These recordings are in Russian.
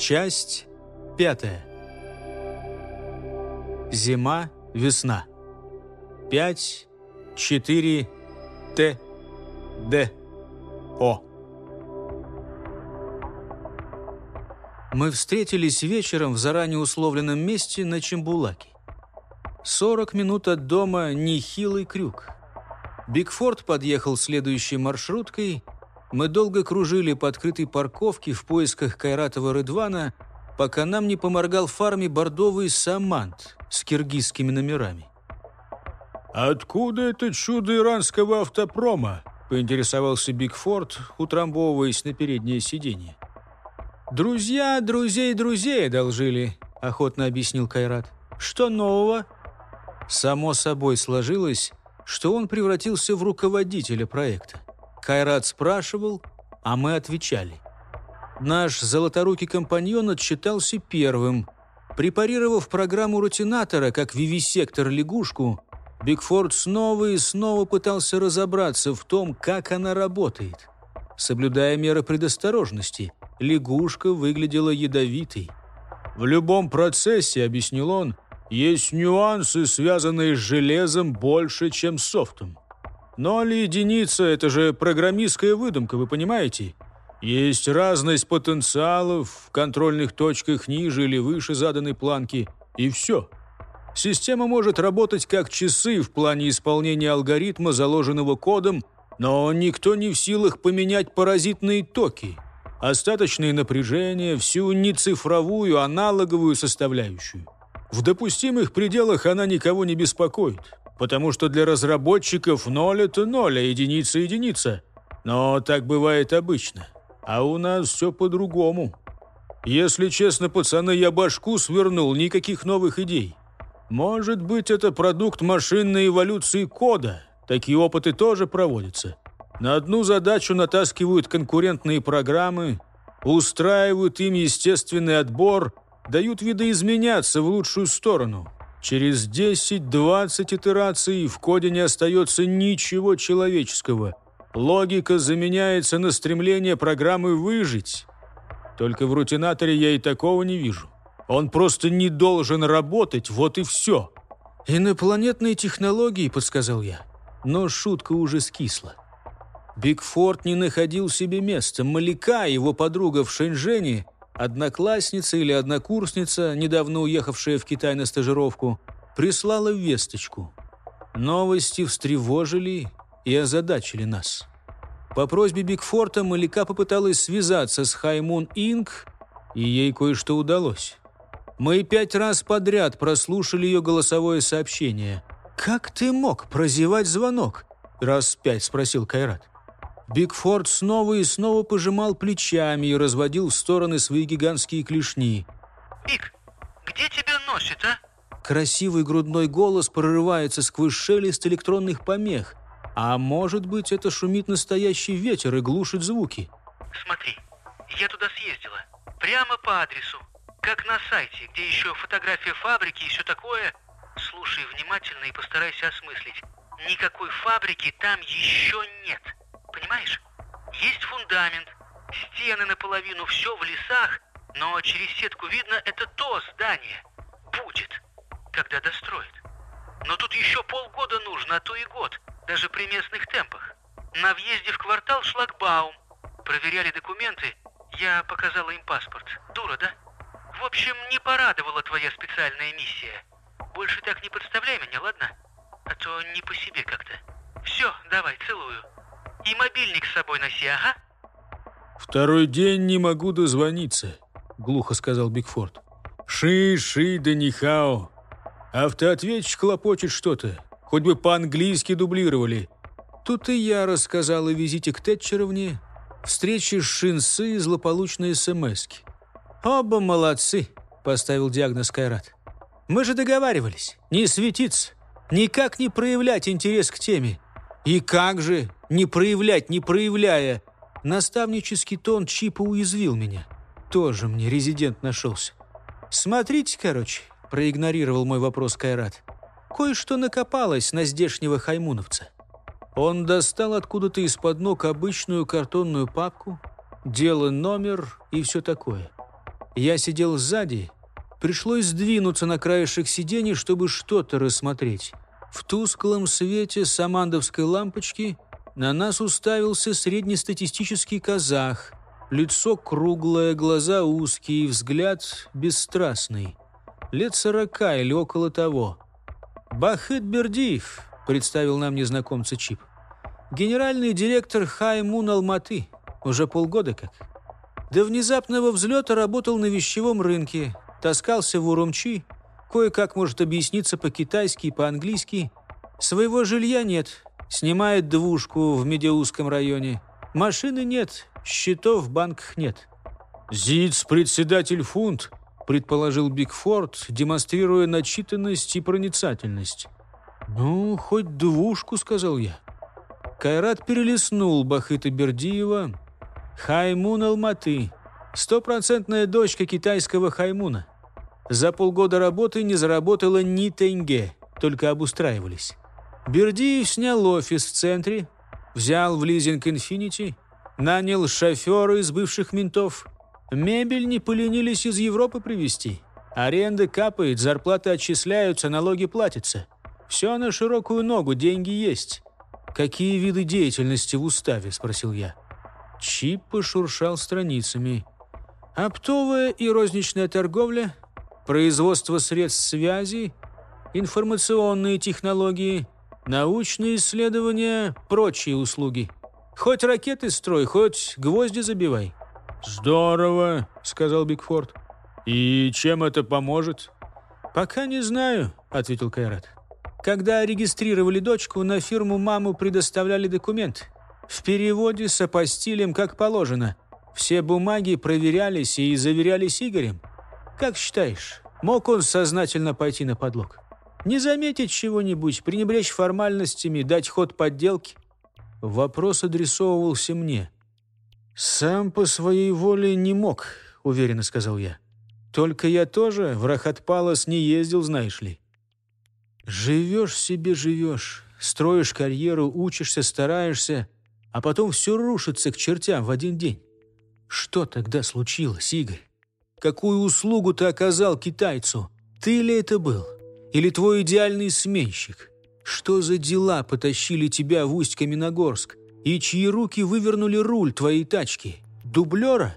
Часть пятая. Зима, весна. Пять, четыре, Т, Д, О. Мы встретились вечером в заранее условленном месте на Чембулаке. Сорок минут от дома – нехилый крюк. Бигфорд подъехал следующей маршруткой. Мы долго кружили по открытой парковке в поисках Кайратова Рыдвана, пока нам не поморгал фарме бордовый «Самант» с киргизскими номерами. «Откуда это чудо иранского автопрома?» – поинтересовался Бигфорд, утрамбовываясь на переднее сиденье. «Друзья друзей друзей одолжили», – охотно объяснил Кайрат. «Что нового?» Само собой сложилось, что он превратился в руководителя проекта. Кайрат спрашивал, а мы отвечали. Наш золоторукий компаньон отчитался первым. Препарировав программу рутинатора как вивисектор лягушку, Бигфорд снова и снова пытался разобраться в том, как она работает. Соблюдая меры предосторожности, лягушка выглядела ядовитой. «В любом процессе, — объяснил он, — есть нюансы, связанные с железом больше, чем софтом. Ноль единица – это же программистская выдумка, вы понимаете? Есть разность потенциалов в контрольных точках ниже или выше заданной планки, и все. Система может работать как часы в плане исполнения алгоритма, заложенного кодом, но никто не в силах поменять паразитные токи, остаточные напряжения, всю нецифровую аналоговую составляющую. В допустимых пределах она никого не беспокоит, потому что для разработчиков ноль – это ноль, а единица – единица. Но так бывает обычно. А у нас все по-другому. Если честно, пацаны, я башку свернул, никаких новых идей. Может быть, это продукт машинной эволюции кода. Такие опыты тоже проводятся. На одну задачу натаскивают конкурентные программы, устраивают им естественный отбор – дают видоизменяться в лучшую сторону. Через 10-20 итераций в коде не остается ничего человеческого. Логика заменяется на стремление программы выжить. Только в рутинаторе я и такого не вижу. Он просто не должен работать, вот и все. «Инопланетные технологии», — подсказал я. Но шутка уже скисла. Бигфорд не находил себе места. Маляка, его подруга в Шэньчжэне, Одноклассница или однокурсница, недавно уехавшая в Китай на стажировку, прислала весточку. Новости встревожили и озадачили нас. По просьбе Бигфорта Малика попыталась связаться с Хаймун Инк, и ей кое-что удалось. Мы пять раз подряд прослушали ее голосовое сообщение. «Как ты мог прозевать звонок?» – раз пять спросил Кайрат. Бигфорд снова и снова пожимал плечами и разводил в стороны свои гигантские клешни. «Биг, где тебя носит, а?» Красивый грудной голос прорывается сквозь шелест электронных помех. А может быть, это шумит настоящий ветер и глушит звуки. «Смотри, я туда съездила. Прямо по адресу. Как на сайте, где еще фотография фабрики и все такое. Слушай внимательно и постарайся осмыслить. Никакой фабрики там еще нет». Понимаешь? Есть фундамент, стены наполовину, все в лесах, но через сетку видно, это то здание. Будет, когда достроят. Но тут еще полгода нужно, а то и год, даже при местных темпах. На въезде в квартал шлагбаум. Проверяли документы, я показала им паспорт. Дура, да? В общем, не порадовала твоя специальная миссия. Больше так не подставляй меня, ладно? А то не по себе как-то. Все, давай, целую. И мобильник с собой носи, ага. «Второй день не могу дозвониться», — глухо сказал Бигфорд. «Ши-ши да нихао. Автоответчик хлопочет что-то. Хоть бы по-английски дублировали». Тут и я рассказал о визите к Тэтчеровне, встречи с Шинсы и злополучные смски. «Оба молодцы», — поставил диагноз Кайрат. «Мы же договаривались, не светиться, никак не проявлять интерес к теме. И как же не проявлять, не проявляя? Наставнический тон Чипа уязвил меня. Тоже мне резидент нашелся. Смотрите, короче, проигнорировал мой вопрос Кайрат. Кое-что накопалось на здешнего хаймуновца. Он достал откуда-то из-под ног обычную картонную папку, дело номер и все такое. Я сидел сзади, пришлось сдвинуться на краешек сидений, чтобы что-то рассмотреть. В тусклом свете самандовской лампочки на нас уставился среднестатистический казах. Лицо круглое, глаза узкие, взгляд бесстрастный. Лет сорока или около того. «Бахыт Бердиев», — представил нам незнакомца Чип. «Генеральный директор Хаймун Алматы. Уже полгода как. До внезапного взлета работал на вещевом рынке, таскался в Урумчи, кое-как может объясниться по-китайски и по-английски. Своего жилья нет, снимает двушку в Медеузском районе. Машины нет, счетов в банках нет. «Зиц, председатель фунт», — предположил Бигфорд, демонстрируя начитанность и проницательность. «Ну, хоть двушку», — сказал я. Кайрат перелистнул Бахыта Бердиева. «Хаймун Алматы. Стопроцентная дочка китайского Хаймуна. За полгода работы не заработала ни тенге, только обустраивались. Бердиев снял офис в центре, взял в лизинг «Инфинити», нанял шофера из бывших ментов. Мебель не поленились из Европы привезти. Аренда капает, зарплаты отчисляются, налоги платятся. Все на широкую ногу, деньги есть. «Какие виды деятельности в уставе?» – спросил я. Чип пошуршал страницами. «Оптовая и розничная торговля, производство средств связи, информационные технологии, научные исследования, прочие услуги. Хоть ракеты строй, хоть гвозди забивай». «Здорово», — сказал Бигфорд. «И чем это поможет?» «Пока не знаю», — ответил Кайрат. «Когда регистрировали дочку, на фирму маму предоставляли документ. В переводе с апостилем, как положено. Все бумаги проверялись и заверялись Игорем. Как считаешь, мог он сознательно пойти на подлог? Не заметить чего-нибудь, пренебречь формальностями, дать ход подделке? Вопрос адресовывался мне. «Сам по своей воле не мог», — уверенно сказал я. «Только я тоже в Рахатпалас не ездил, знаешь ли». «Живешь себе, живешь, строишь карьеру, учишься, стараешься, а потом все рушится к чертям в один день. Что тогда случилось, Игорь? Какую услугу ты оказал китайцу? Ты ли это был? Или твой идеальный сменщик? Что за дела потащили тебя в Усть-Каменогорск? И чьи руки вывернули руль твоей тачки? Дублера?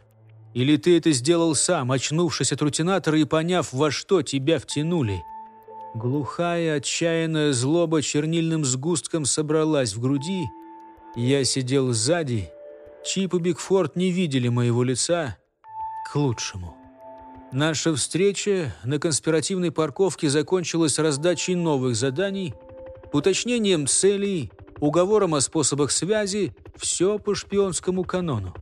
Или ты это сделал сам, очнувшись от рутинатора и поняв, во что тебя втянули? Глухая, отчаянная злоба чернильным сгустком собралась в груди. Я сидел сзади. Чип и Бигфорд не видели моего лица. К лучшему. Наша встреча на конспиративной парковке закончилась раздачей новых заданий, уточнением целей, уговором о способах связи, все по шпионскому канону.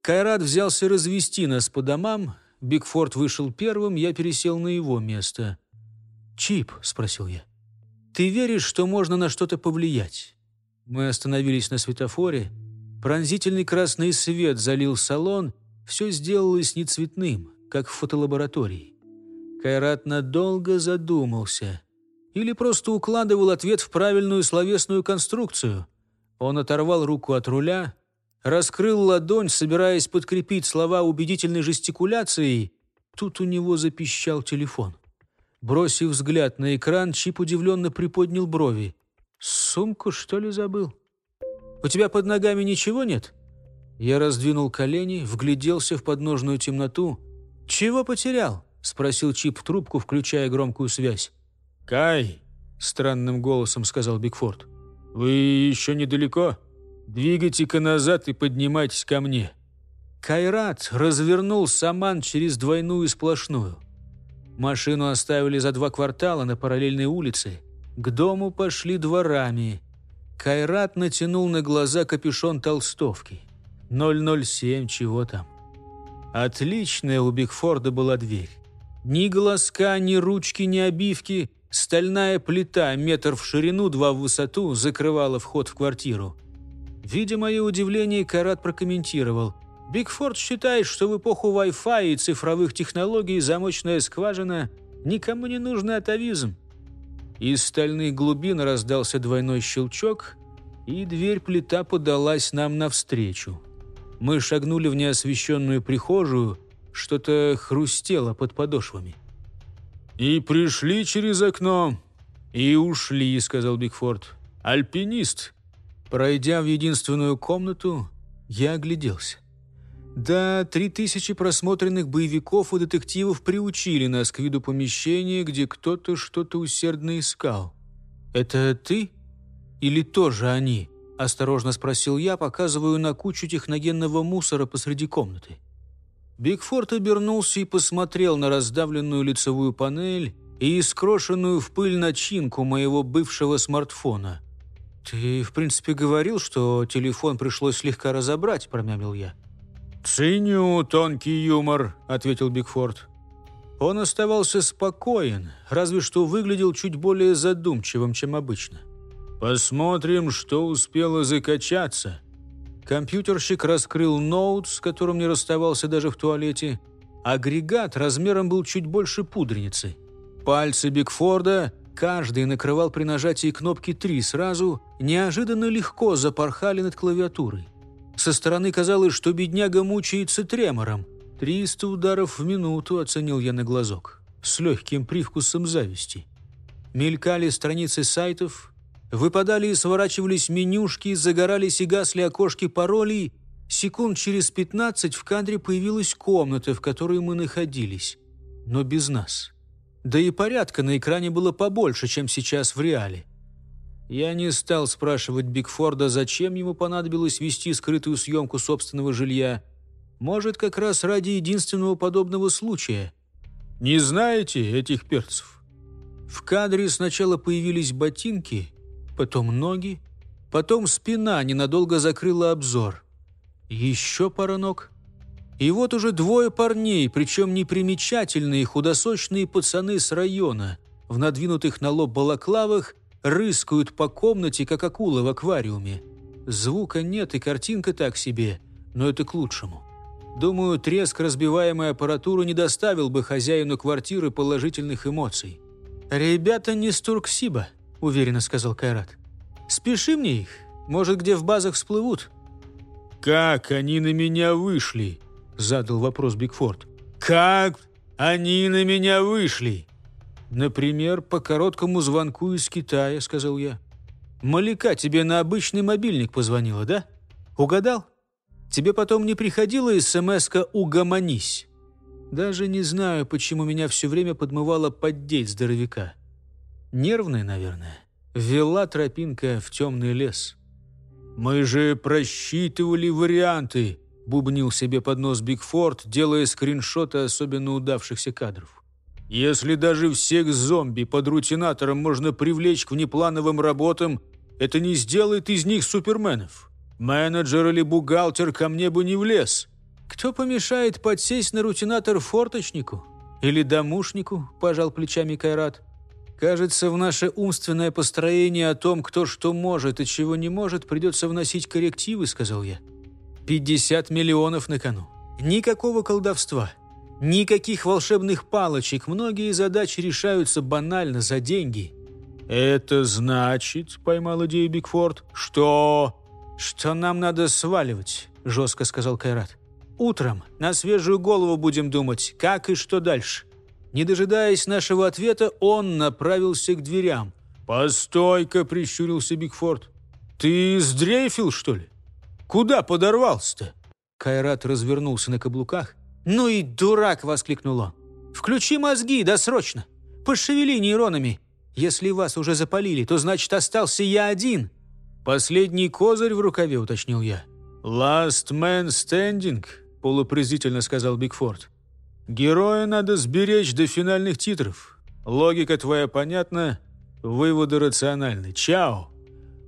Кайрат взялся развести нас по домам, Бигфорд вышел первым, я пересел на его место. «Чип», — спросил я, — «ты веришь, что можно на что-то повлиять?» Мы остановились на светофоре, пронзительный красный свет залил салон, все сделалось нецветным как в фотолаборатории. Кайрат надолго задумался. Или просто укладывал ответ в правильную словесную конструкцию. Он оторвал руку от руля, раскрыл ладонь, собираясь подкрепить слова убедительной жестикуляцией. Тут у него запищал телефон. Бросив взгляд на экран, Чип удивленно приподнял брови. «Сумку, что ли, забыл? У тебя под ногами ничего нет?» Я раздвинул колени, вгляделся в подножную темноту — «Чего потерял?» – спросил Чип в трубку, включая громкую связь. «Кай!» – странным голосом сказал Бигфорд. «Вы еще недалеко? Двигайте-ка назад и поднимайтесь ко мне». Кайрат развернул саман через двойную сплошную. Машину оставили за два квартала на параллельной улице. К дому пошли дворами. Кайрат натянул на глаза капюшон толстовки. 007, чего там. Отличная у Бигфорда была дверь. Ни глазка, ни ручки, ни обивки. Стальная плита, метр в ширину, два в высоту, закрывала вход в квартиру. Видя мое удивление, Карат прокомментировал. «Бигфорд считает, что в эпоху Wi-Fi и цифровых технологий замочная скважина никому не нужный атовизм». Из стальных глубин раздался двойной щелчок, и дверь-плита подалась нам навстречу. Мы шагнули в неосвещенную прихожую, что-то хрустело под подошвами. «И пришли через окно, и ушли», — сказал Бигфорд. «Альпинист». Пройдя в единственную комнату, я огляделся. Да, три тысячи просмотренных боевиков и детективов приучили нас к виду помещения, где кто-то что-то усердно искал. «Это ты? Или тоже они?» – осторожно спросил я, показываю на кучу техногенного мусора посреди комнаты. Бигфорд обернулся и посмотрел на раздавленную лицевую панель и искрошенную в пыль начинку моего бывшего смартфона. «Ты, в принципе, говорил, что телефон пришлось слегка разобрать», – промямлил я. «Ценю тонкий юмор», – ответил Бигфорд. Он оставался спокоен, разве что выглядел чуть более задумчивым, чем обычно. «Посмотрим, что успело закачаться», Компьютерщик раскрыл ноут, с которым не расставался даже в туалете. Агрегат размером был чуть больше пудреницы. Пальцы Бигфорда, каждый накрывал при нажатии кнопки 3 сразу, неожиданно легко запорхали над клавиатурой. Со стороны казалось, что бедняга мучается тремором. «Триста ударов в минуту», — оценил я на глазок, с легким привкусом зависти. Мелькали страницы сайтов, Выпадали и сворачивались менюшки, загорались и гасли окошки паролей. Секунд через пятнадцать в кадре появилась комната, в которой мы находились. Но без нас. Да и порядка на экране было побольше, чем сейчас в реале. Я не стал спрашивать Бигфорда, зачем ему понадобилось вести скрытую съемку собственного жилья. Может, как раз ради единственного подобного случая. «Не знаете этих перцев?» В кадре сначала появились ботинки, потом ноги, потом спина ненадолго закрыла обзор. Еще пара ног. И вот уже двое парней, причем непримечательные худосочные пацаны с района, в надвинутых на лоб балаклавах, рыскают по комнате, как акулы в аквариуме. Звука нет и картинка так себе, но это к лучшему. Думаю, треск разбиваемой аппаратуры не доставил бы хозяину квартиры положительных эмоций. «Ребята не с Турксиба», уверенно сказал Кайрат. «Спеши мне их. Может, где в базах всплывут». «Как они на меня вышли?» – задал вопрос Бигфорд. «Как они на меня вышли?» «Например, по короткому звонку из Китая», – сказал я. «Маляка тебе на обычный мобильник позвонила, да? Угадал? Тебе потом не приходила смс-ка «Угомонись»?» Даже не знаю, почему меня все время подмывало поддеть здоровяка. Нервная, наверное. Вела тропинка в темный лес. «Мы же просчитывали варианты», — бубнил себе под нос Бигфорд, делая скриншоты особенно удавшихся кадров. «Если даже всех зомби под рутинатором можно привлечь к внеплановым работам, это не сделает из них суперменов. Менеджер или бухгалтер ко мне бы не влез». «Кто помешает подсесть на рутинатор форточнику? Или домушнику?» – пожал плечами Кайрат. Кажется, в наше умственное построение о том, кто что может и чего не может, придется вносить коррективы, сказал я. 50 миллионов на кону. Никакого колдовства. Никаких волшебных палочек. Многие задачи решаются банально за деньги. «Это значит, — поймал идею Бигфорд, — что...» «Что нам надо сваливать», — жестко сказал Кайрат. «Утром на свежую голову будем думать, как и что дальше. Не дожидаясь нашего ответа, он направился к дверям. «Постой-ка!» – прищурился Бигфорд. «Ты сдрейфил, что ли? Куда подорвался-то?» Кайрат развернулся на каблуках. «Ну и дурак!» – воскликнул он. «Включи мозги, да срочно! Пошевели нейронами! Если вас уже запалили, то значит остался я один!» «Последний козырь в рукаве», – уточнил я. «Last man standing», – полупрезрительно сказал Бигфорд. Героя надо сберечь до финальных титров. Логика твоя понятна, выводы рациональны. Чао!»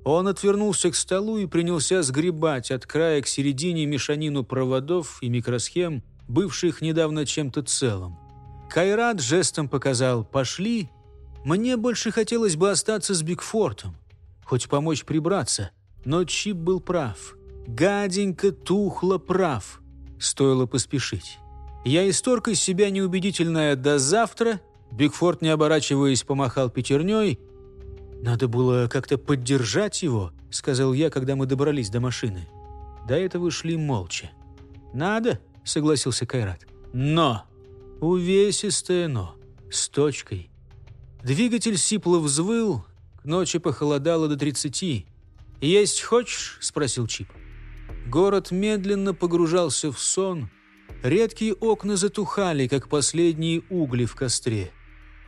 Он отвернулся к столу и принялся сгребать от края к середине мешанину проводов и микросхем, бывших недавно чем-то целым. Кайрат жестом показал «пошли». Мне больше хотелось бы остаться с Бигфортом, хоть помочь прибраться, но Чип был прав. Гаденько тухло прав. Стоило поспешить. Я исторг из себя неубедительное «до завтра», Бигфорд, не оборачиваясь, помахал пятерней. «Надо было как-то поддержать его», — сказал я, когда мы добрались до машины. До этого шли молча. «Надо», — согласился Кайрат. «Но!» Увесистое «но», с точкой. Двигатель сипло взвыл, к ночи похолодало до тридцати. «Есть хочешь?» — спросил Чип. Город медленно погружался в сон. Редкие окна затухали, как последние угли в костре.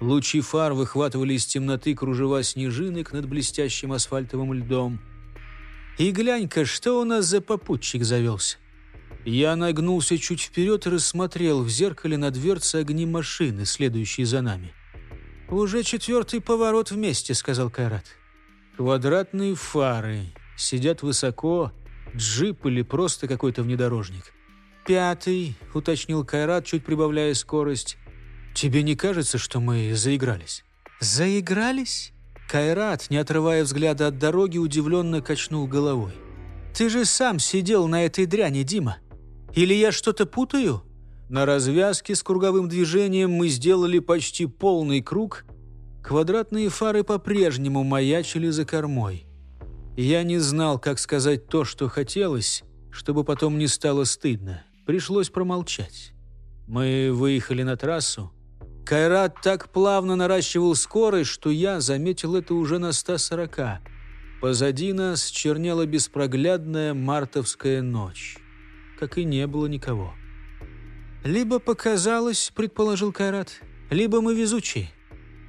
Лучи фар выхватывали из темноты кружева снежинок над блестящим асфальтовым льдом. «И глянь-ка, что у нас за попутчик завелся?» Я нагнулся чуть вперед и рассмотрел в зеркале на дверце огни машины, следующие за нами. «Уже четвертый поворот вместе», — сказал Кайрат. «Квадратные фары. Сидят высоко. Джип или просто какой-то внедорожник». «Пятый», — уточнил Кайрат, чуть прибавляя скорость. «Тебе не кажется, что мы заигрались?» «Заигрались?» Кайрат, не отрывая взгляда от дороги, удивленно качнул головой. «Ты же сам сидел на этой дряни, Дима. Или я что-то путаю?» На развязке с круговым движением мы сделали почти полный круг. Квадратные фары по-прежнему маячили за кормой. Я не знал, как сказать то, что хотелось, чтобы потом не стало стыдно. Пришлось промолчать. Мы выехали на трассу. Кайрат так плавно наращивал скорость, что я заметил это уже на 140. Позади нас чернела беспроглядная мартовская ночь. Как и не было никого. «Либо показалось, — предположил Кайрат, — либо мы везучие.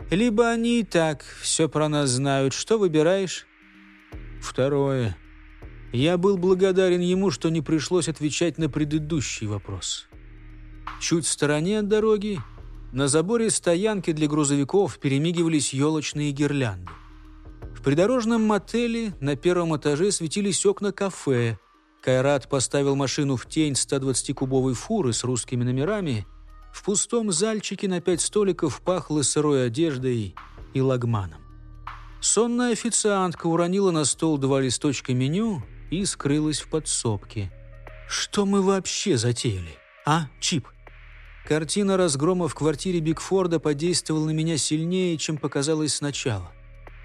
Либо они и так все про нас знают. Что выбираешь?» «Второе. Я был благодарен ему, что не пришлось отвечать на предыдущий вопрос. Чуть в стороне от дороги на заборе стоянки для грузовиков перемигивались елочные гирлянды. В придорожном мотеле на первом этаже светились окна кафе. Кайрат поставил машину в тень 120-кубовой фуры с русскими номерами. В пустом зальчике на пять столиков пахло сырой одеждой и лагманом. Сонная официантка уронила на стол два листочка меню и скрылась в подсобке. «Что мы вообще затеяли? А, Чип?» Картина разгрома в квартире Бигфорда подействовала на меня сильнее, чем показалось сначала.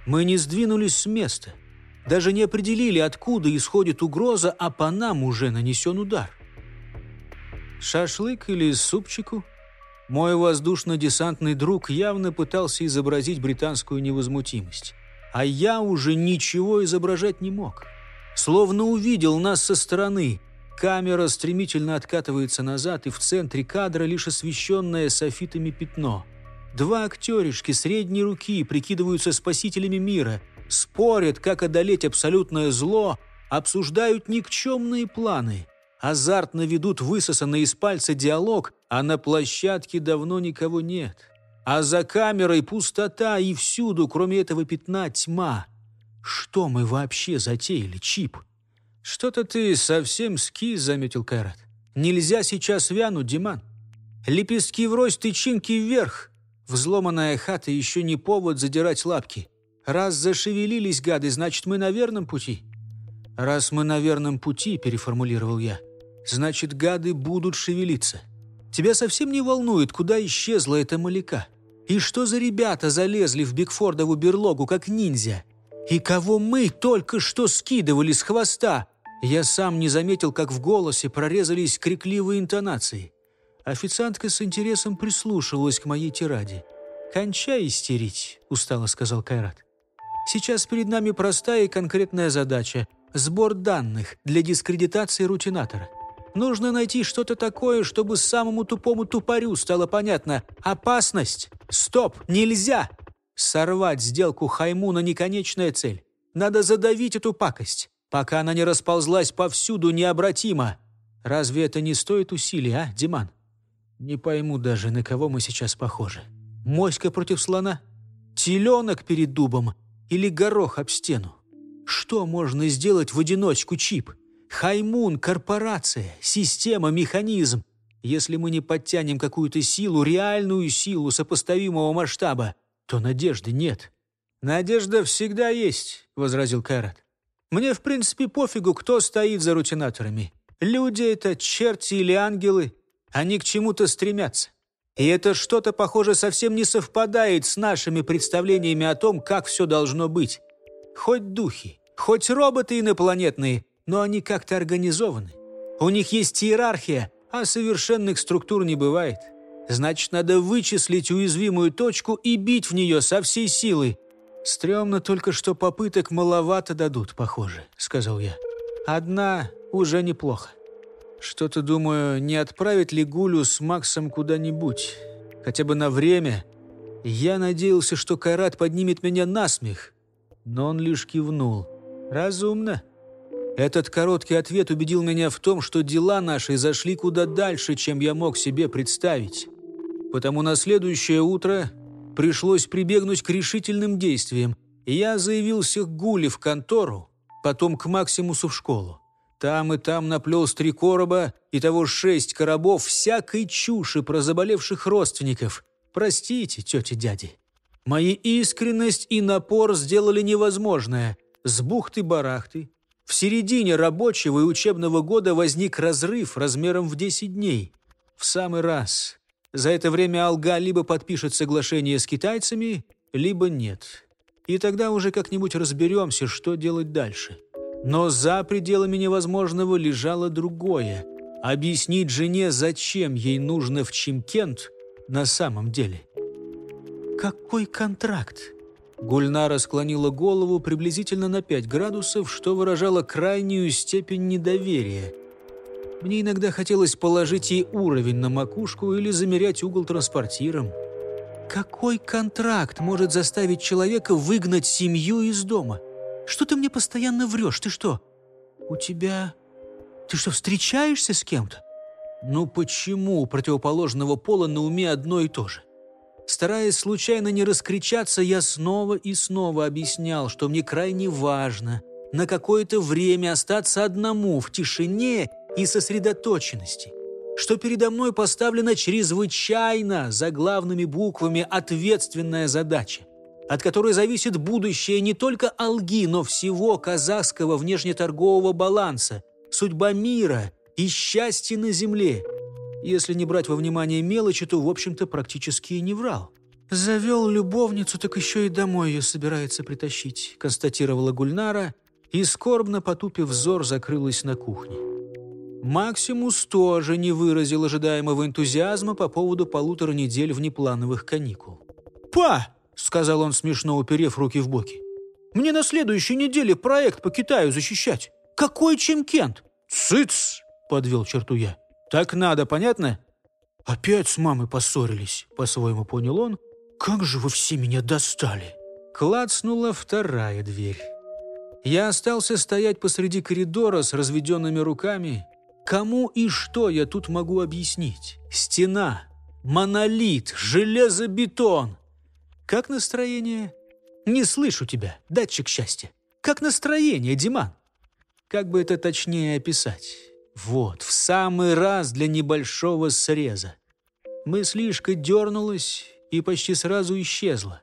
Мы не сдвинулись с места. Даже не определили, откуда исходит угроза, а по нам уже нанесен удар. Шашлык или супчику? Мой воздушно-десантный друг явно пытался изобразить британскую невозмутимость. А я уже ничего изображать не мог. Словно увидел нас со стороны – Камера стремительно откатывается назад, и в центре кадра лишь освещенное софитами пятно. Два актеришки средней руки прикидываются спасителями мира, спорят, как одолеть абсолютное зло, обсуждают никчемные планы, азартно ведут высосанный из пальца диалог, а на площадке давно никого нет. А за камерой пустота, и всюду, кроме этого пятна, тьма. Что мы вообще затеяли, Чип?» «Что-то ты совсем скис», — заметил Кайрат. «Нельзя сейчас вянуть, Диман. Лепестки врозь, тычинки вверх. Взломанная хата еще не повод задирать лапки. Раз зашевелились гады, значит, мы на верном пути». «Раз мы на верном пути», — переформулировал я, «значит, гады будут шевелиться. Тебя совсем не волнует, куда исчезла эта маляка? И что за ребята залезли в Бигфордову берлогу, как ниндзя? И кого мы только что скидывали с хвоста? Я сам не заметил, как в голосе прорезались крикливые интонации. Официантка с интересом прислушивалась к моей тираде. «Кончай истерить», — устало сказал Кайрат. «Сейчас перед нами простая и конкретная задача — сбор данных для дискредитации рутинатора. Нужно найти что-то такое, чтобы самому тупому тупорю стало понятно. Опасность! Стоп! Нельзя! Сорвать сделку Хаймуна — неконечная цель. Надо задавить эту пакость пока она не расползлась повсюду необратимо. Разве это не стоит усилий, а, Диман? Не пойму даже, на кого мы сейчас похожи. Моська против слона? Теленок перед дубом? Или горох об стену? Что можно сделать в одиночку, Чип? Хаймун – корпорация, система, механизм. Если мы не подтянем какую-то силу, реальную силу сопоставимого масштаба, то надежды нет. «Надежда всегда есть», — возразил Кайрат. «Мне, в принципе, пофигу, кто стоит за рутинаторами. Люди — это черти или ангелы. Они к чему-то стремятся. И это что-то, похоже, совсем не совпадает с нашими представлениями о том, как все должно быть. Хоть духи, хоть роботы инопланетные, но они как-то организованы. У них есть иерархия, а совершенных структур не бывает. Значит, надо вычислить уязвимую точку и бить в нее со всей силы. «Стремно только, что попыток маловато дадут, похоже», — сказал я. «Одна уже неплохо. Что-то, думаю, не отправить ли Гулю с Максом куда-нибудь, хотя бы на время. Я надеялся, что Кайрат поднимет меня на смех, но он лишь кивнул. «Разумно». Этот короткий ответ убедил меня в том, что дела наши зашли куда дальше, чем я мог себе представить. Потому на следующее утро пришлось прибегнуть к решительным действиям. Я заявился к Гуле в контору, потом к Максимусу в школу. Там и там наплел с три короба и того шесть коробов всякой чуши про заболевших родственников. Простите, тети-дяди. Мои искренность и напор сделали невозможное. С бухты-барахты. В середине рабочего и учебного года возник разрыв размером в 10 дней. В самый раз. За это время Алга либо подпишет соглашение с китайцами, либо нет. И тогда уже как-нибудь разберемся, что делать дальше. Но за пределами невозможного лежало другое. Объяснить жене, зачем ей нужно в Чимкент на самом деле. «Какой контракт?» Гульнара склонила голову приблизительно на 5 градусов, что выражало крайнюю степень недоверия – мне иногда хотелось положить ей уровень на макушку или замерять угол транспортиром. Какой контракт может заставить человека выгнать семью из дома? Что ты мне постоянно врешь? Ты что, у тебя... Ты что, встречаешься с кем-то? Ну почему у противоположного пола на уме одно и то же? Стараясь случайно не раскричаться, я снова и снова объяснял, что мне крайне важно на какое-то время остаться одному в тишине и сосредоточенности, что передо мной поставлена чрезвычайно заглавными буквами ответственная задача, от которой зависит будущее не только Алги, но всего казахского внешнеторгового баланса, судьба мира и счастье на земле. Если не брать во внимание мелочи, то, в общем-то, практически и не врал. «Завел любовницу, так еще и домой ее собирается притащить», констатировала Гульнара и, скорбно потупив взор, закрылась на кухне. Максимус тоже не выразил ожидаемого энтузиазма по поводу полутора недель внеплановых каникул. «Па!» — сказал он, смешно уперев руки в боки. «Мне на следующей неделе проект по Китаю защищать. Какой Чемкент?» «Цыц!» — подвел черту я. «Так надо, понятно?» «Опять с мамой поссорились», — по-своему понял он. «Как же вы все меня достали!» Клацнула вторая дверь. Я остался стоять посреди коридора с разведенными руками, Кому и что я тут могу объяснить? Стена, монолит, железобетон. Как настроение? Не слышу тебя, датчик счастья. Как настроение, Диман? Как бы это точнее описать? Вот, в самый раз для небольшого среза. Мыслишка дернулась и почти сразу исчезла.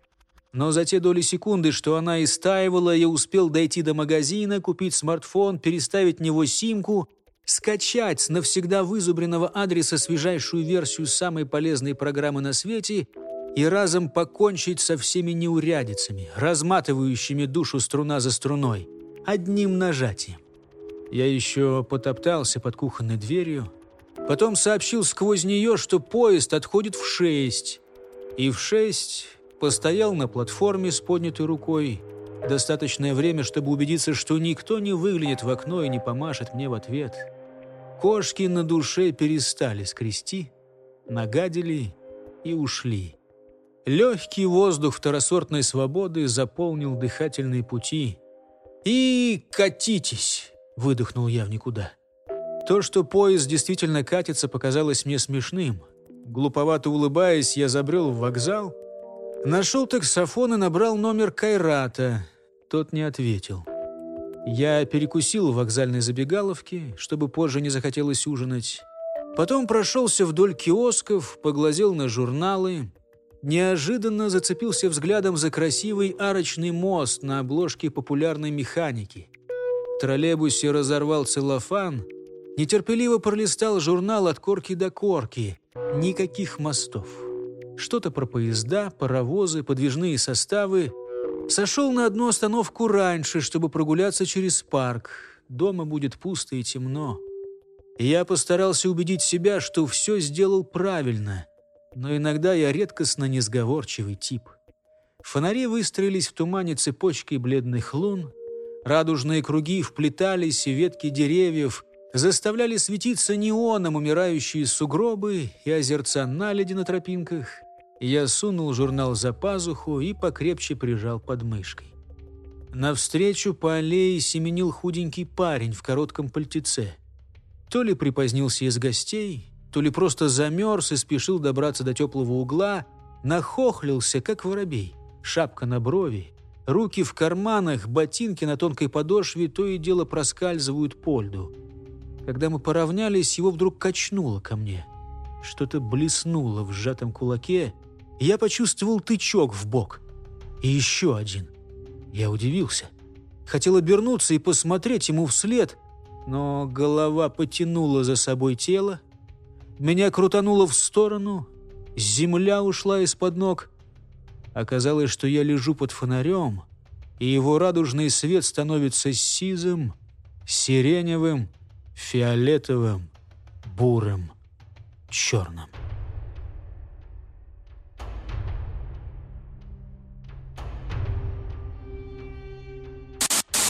Но за те доли секунды, что она истаивала, я успел дойти до магазина, купить смартфон, переставить в него симку скачать с навсегда вызубренного адреса свежайшую версию самой полезной программы на свете и разом покончить со всеми неурядицами, разматывающими душу струна за струной, одним нажатием. Я еще потоптался под кухонной дверью, потом сообщил сквозь нее, что поезд отходит в шесть, и в шесть постоял на платформе с поднятой рукой, достаточное время, чтобы убедиться, что никто не выглянет в окно и не помашет мне в ответ – Кошки на душе перестали скрести, нагадили и ушли. Легкий воздух второсортной свободы заполнил дыхательные пути. «И катитесь!» – выдохнул я в никуда. То, что поезд действительно катится, показалось мне смешным. Глуповато улыбаясь, я забрел в вокзал, нашел таксофон и набрал номер Кайрата. Тот не ответил. Я перекусил в вокзальной забегаловке, чтобы позже не захотелось ужинать. Потом прошелся вдоль киосков, поглазел на журналы. Неожиданно зацепился взглядом за красивый арочный мост на обложке популярной механики. В троллейбусе разорвал целлофан, нетерпеливо пролистал журнал от корки до корки. Никаких мостов. Что-то про поезда, паровозы, подвижные составы. Сошел на одну остановку раньше, чтобы прогуляться через парк. Дома будет пусто и темно. Я постарался убедить себя, что все сделал правильно. Но иногда я редкостно несговорчивый тип. Фонари выстроились в тумане цепочкой бледных лун. Радужные круги вплетались в ветки деревьев, заставляли светиться неоном умирающие сугробы и озерца наледи на тропинках. Я сунул журнал за пазуху и покрепче прижал под мышкой. Навстречу по аллее семенил худенький парень в коротком пальтеце. То ли припозднился из гостей, то ли просто замерз и спешил добраться до теплого угла, нахохлился, как воробей, шапка на брови, руки в карманах, ботинки на тонкой подошве то и дело проскальзывают по льду. Когда мы поравнялись, его вдруг качнуло ко мне. Что-то блеснуло в сжатом кулаке, я почувствовал тычок в бок. И еще один. Я удивился. Хотел обернуться и посмотреть ему вслед, но голова потянула за собой тело, меня крутануло в сторону, земля ушла из-под ног. Оказалось, что я лежу под фонарем, и его радужный свет становится сизым, сиреневым, фиолетовым, бурым, черным.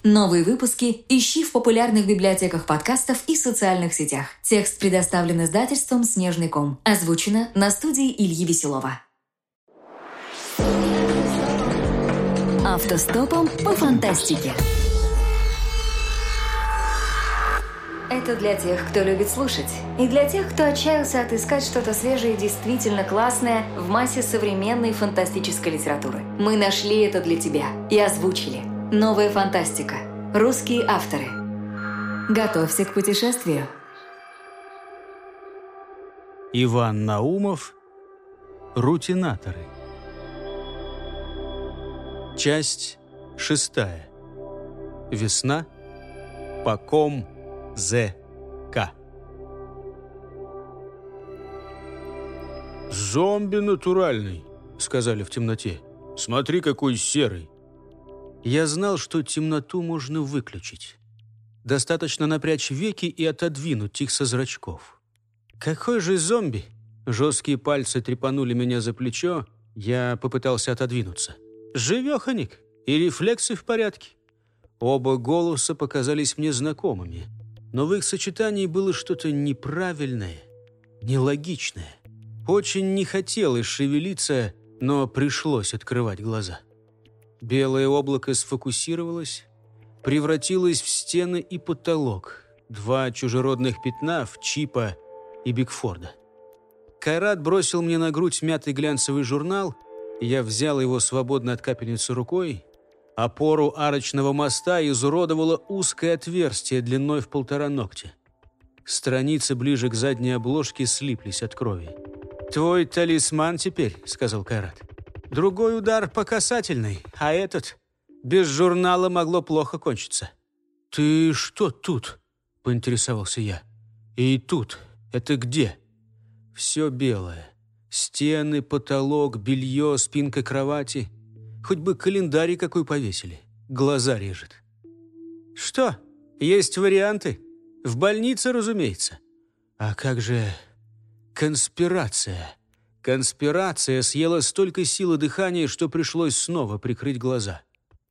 Новые выпуски ищи в популярных библиотеках подкастов и социальных сетях. Текст предоставлен издательством «Снежный ком». Озвучено на студии Ильи Веселова. Автостопом по фантастике. Это для тех, кто любит слушать, и для тех, кто отчаялся отыскать что-то свежее и действительно классное в массе современной фантастической литературы. Мы нашли это для тебя и озвучили – Новая фантастика. Русские авторы. Готовься к путешествию. Иван Наумов. Рутинаторы. Часть шестая. Весна. Поком З.К. «Зомби натуральный», — сказали в темноте. «Смотри, какой серый». Я знал, что темноту можно выключить. Достаточно напрячь веки и отодвинуть их со зрачков. «Какой же зомби?» Жесткие пальцы трепанули меня за плечо. Я попытался отодвинуться. «Живеханик! И рефлексы в порядке!» Оба голоса показались мне знакомыми. Но в их сочетании было что-то неправильное, нелогичное. Очень не хотелось шевелиться, но пришлось открывать глаза. Белое облако сфокусировалось, превратилось в стены и потолок. Два чужеродных пятна в Чипа и Бигфорда. Кайрат бросил мне на грудь мятый глянцевый журнал, и я взял его свободно от капельницы рукой. Опору арочного моста изуродовало узкое отверстие длиной в полтора ногтя. Страницы ближе к задней обложке слиплись от крови. «Твой талисман теперь», — сказал Кайрат. Другой удар по касательной, а этот без журнала могло плохо кончиться. «Ты что тут?» – поинтересовался я. «И тут? Это где?» «Все белое. Стены, потолок, белье, спинка кровати. Хоть бы календарь какой повесили. Глаза режет». «Что? Есть варианты? В больнице, разумеется. А как же конспирация?» Конспирация съела столько силы дыхания, что пришлось снова прикрыть глаза.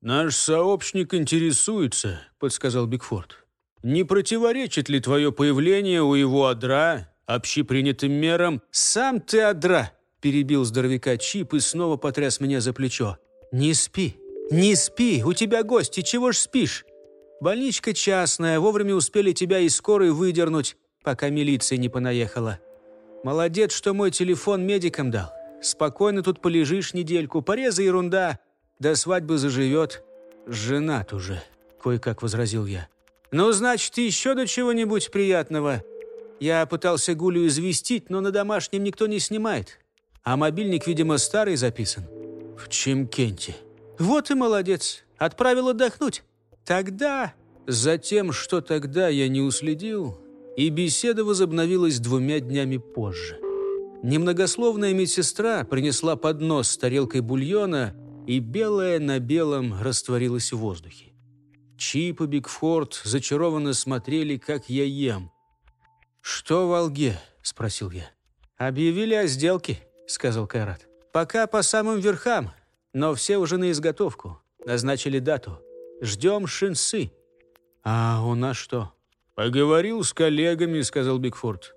«Наш сообщник интересуется», — подсказал Бигфорд. «Не противоречит ли твое появление у его адра общепринятым мерам?» «Сам ты адра!» — перебил здоровяка Чип и снова потряс меня за плечо. «Не спи, не спи, у тебя гости, чего ж спишь? Больничка частная, вовремя успели тебя из скорой выдернуть, пока милиция не понаехала». Молодец, что мой телефон медикам дал. Спокойно тут полежишь недельку, порезы ерунда. До свадьбы заживет. Женат уже. — кое-как возразил я. «Ну, значит, еще до чего-нибудь приятного». Я пытался Гулю известить, но на домашнем никто не снимает. А мобильник, видимо, старый записан. В Чемкенте. Вот и молодец. Отправил отдохнуть. Тогда... Затем, что тогда я не уследил, и беседа возобновилась двумя днями позже. Немногословная медсестра принесла поднос с тарелкой бульона, и белое на белом растворилось в воздухе. Чип и Бигфорд зачарованно смотрели, как я ем. «Что в Алге?» – спросил я. «Объявили о сделке», – сказал Кайрат. «Пока по самым верхам, но все уже на изготовку. Назначили дату. Ждем шинсы». «А у нас что?» «Поговорил с коллегами», – сказал Бигфорд.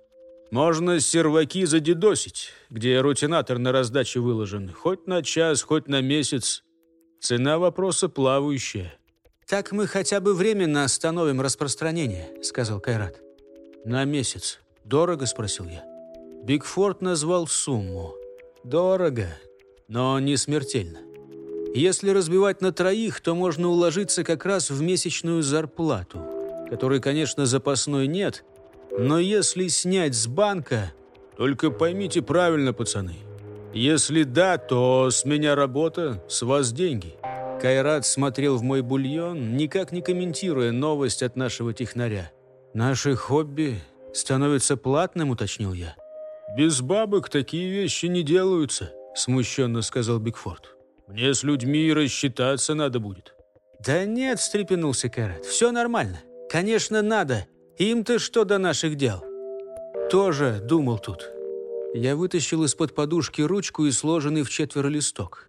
«Можно серваки задедосить, где рутинатор на раздаче выложен. Хоть на час, хоть на месяц. Цена вопроса плавающая». «Так мы хотя бы временно остановим распространение», – сказал Кайрат. «На месяц. Дорого?» – спросил я. Бигфорд назвал сумму. «Дорого, но не смертельно. Если разбивать на троих, то можно уложиться как раз в месячную зарплату, которой, конечно, запасной нет, но если снять с банка... Только поймите правильно, пацаны. Если да, то с меня работа, с вас деньги». Кайрат смотрел в мой бульон, никак не комментируя новость от нашего технаря. «Наше хобби становится платным», — уточнил я. «Без бабок такие вещи не делаются», — смущенно сказал Бигфорд. «Мне с людьми рассчитаться надо будет». «Да нет», — встрепенулся Кэрот, — «все нормально. Конечно, надо. Им-то что до наших дел?» «Тоже думал тут». Я вытащил из-под подушки ручку и сложенный в четверо листок.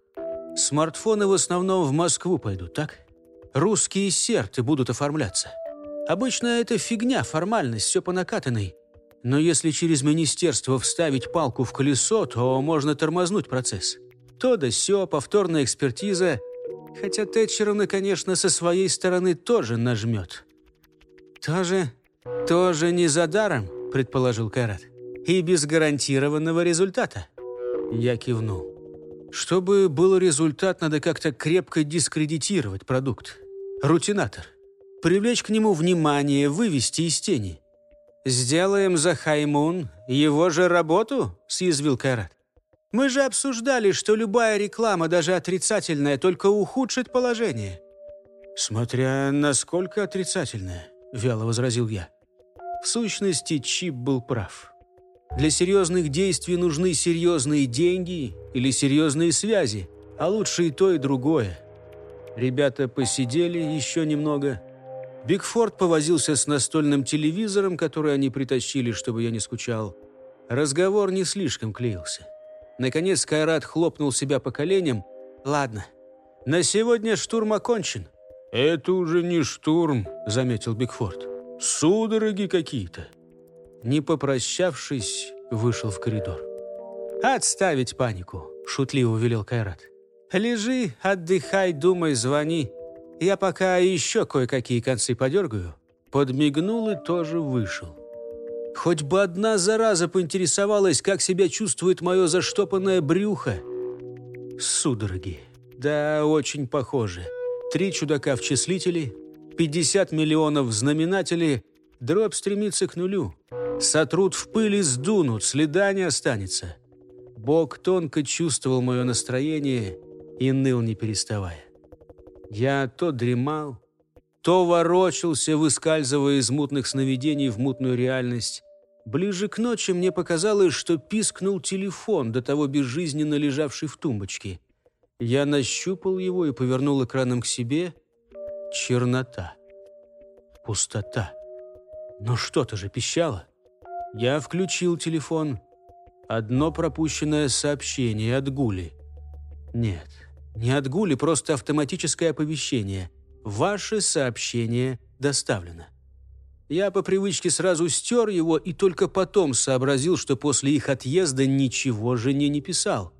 Смартфоны в основном в Москву пойдут, так? Русские серты будут оформляться. Обычно это фигня, формальность, все по накатанной. Но если через министерство вставить палку в колесо, то можно тормознуть процесс. То да сё, повторная экспертиза. Хотя Тэтчеровна, конечно, со своей стороны тоже нажмет. «Тоже, тоже не за даром», — предположил Кайрат. «И без гарантированного результата». Я кивнул. Чтобы был результат, надо как-то крепко дискредитировать продукт. Рутинатор привлечь к нему внимание, вывести из тени. «Сделаем за Хаймун его же работу?» – съязвил Кайрат. «Мы же обсуждали, что любая реклама, даже отрицательная, только ухудшит положение». «Смотря насколько отрицательная», – вяло возразил я. В сущности, Чип был прав. Для серьезных действий нужны серьезные деньги или серьезные связи, а лучше и то, и другое. Ребята посидели еще немного – Бигфорд повозился с настольным телевизором, который они притащили, чтобы я не скучал. Разговор не слишком клеился. Наконец Кайрат хлопнул себя по коленям. «Ладно, на сегодня штурм окончен». «Это уже не штурм», — заметил Бигфорд. «Судороги какие-то». Не попрощавшись, вышел в коридор. «Отставить панику», — шутливо велел Кайрат. «Лежи, отдыхай, думай, звони. Я пока еще кое-какие концы подергаю». Подмигнул и тоже вышел. Хоть бы одна зараза поинтересовалась, как себя чувствует мое заштопанное брюхо. Судороги. Да, очень похоже. Три чудака в числителе, 50 миллионов в знаменателе, дробь стремится к нулю. Сотрут в пыли, сдунут, следа не останется. Бог тонко чувствовал мое настроение и ныл не переставая. Я то дремал, то ворочался, выскальзывая из мутных сновидений в мутную реальность. Ближе к ночи мне показалось, что пискнул телефон, до того безжизненно лежавший в тумбочке. Я нащупал его и повернул экраном к себе. Чернота. Пустота. Но что-то же пищало. Я включил телефон. Одно пропущенное сообщение от Гули. Нет, не от Гули, просто автоматическое оповещение. Ваше сообщение доставлено. Я по привычке сразу стер его и только потом сообразил, что после их отъезда ничего жене не писал.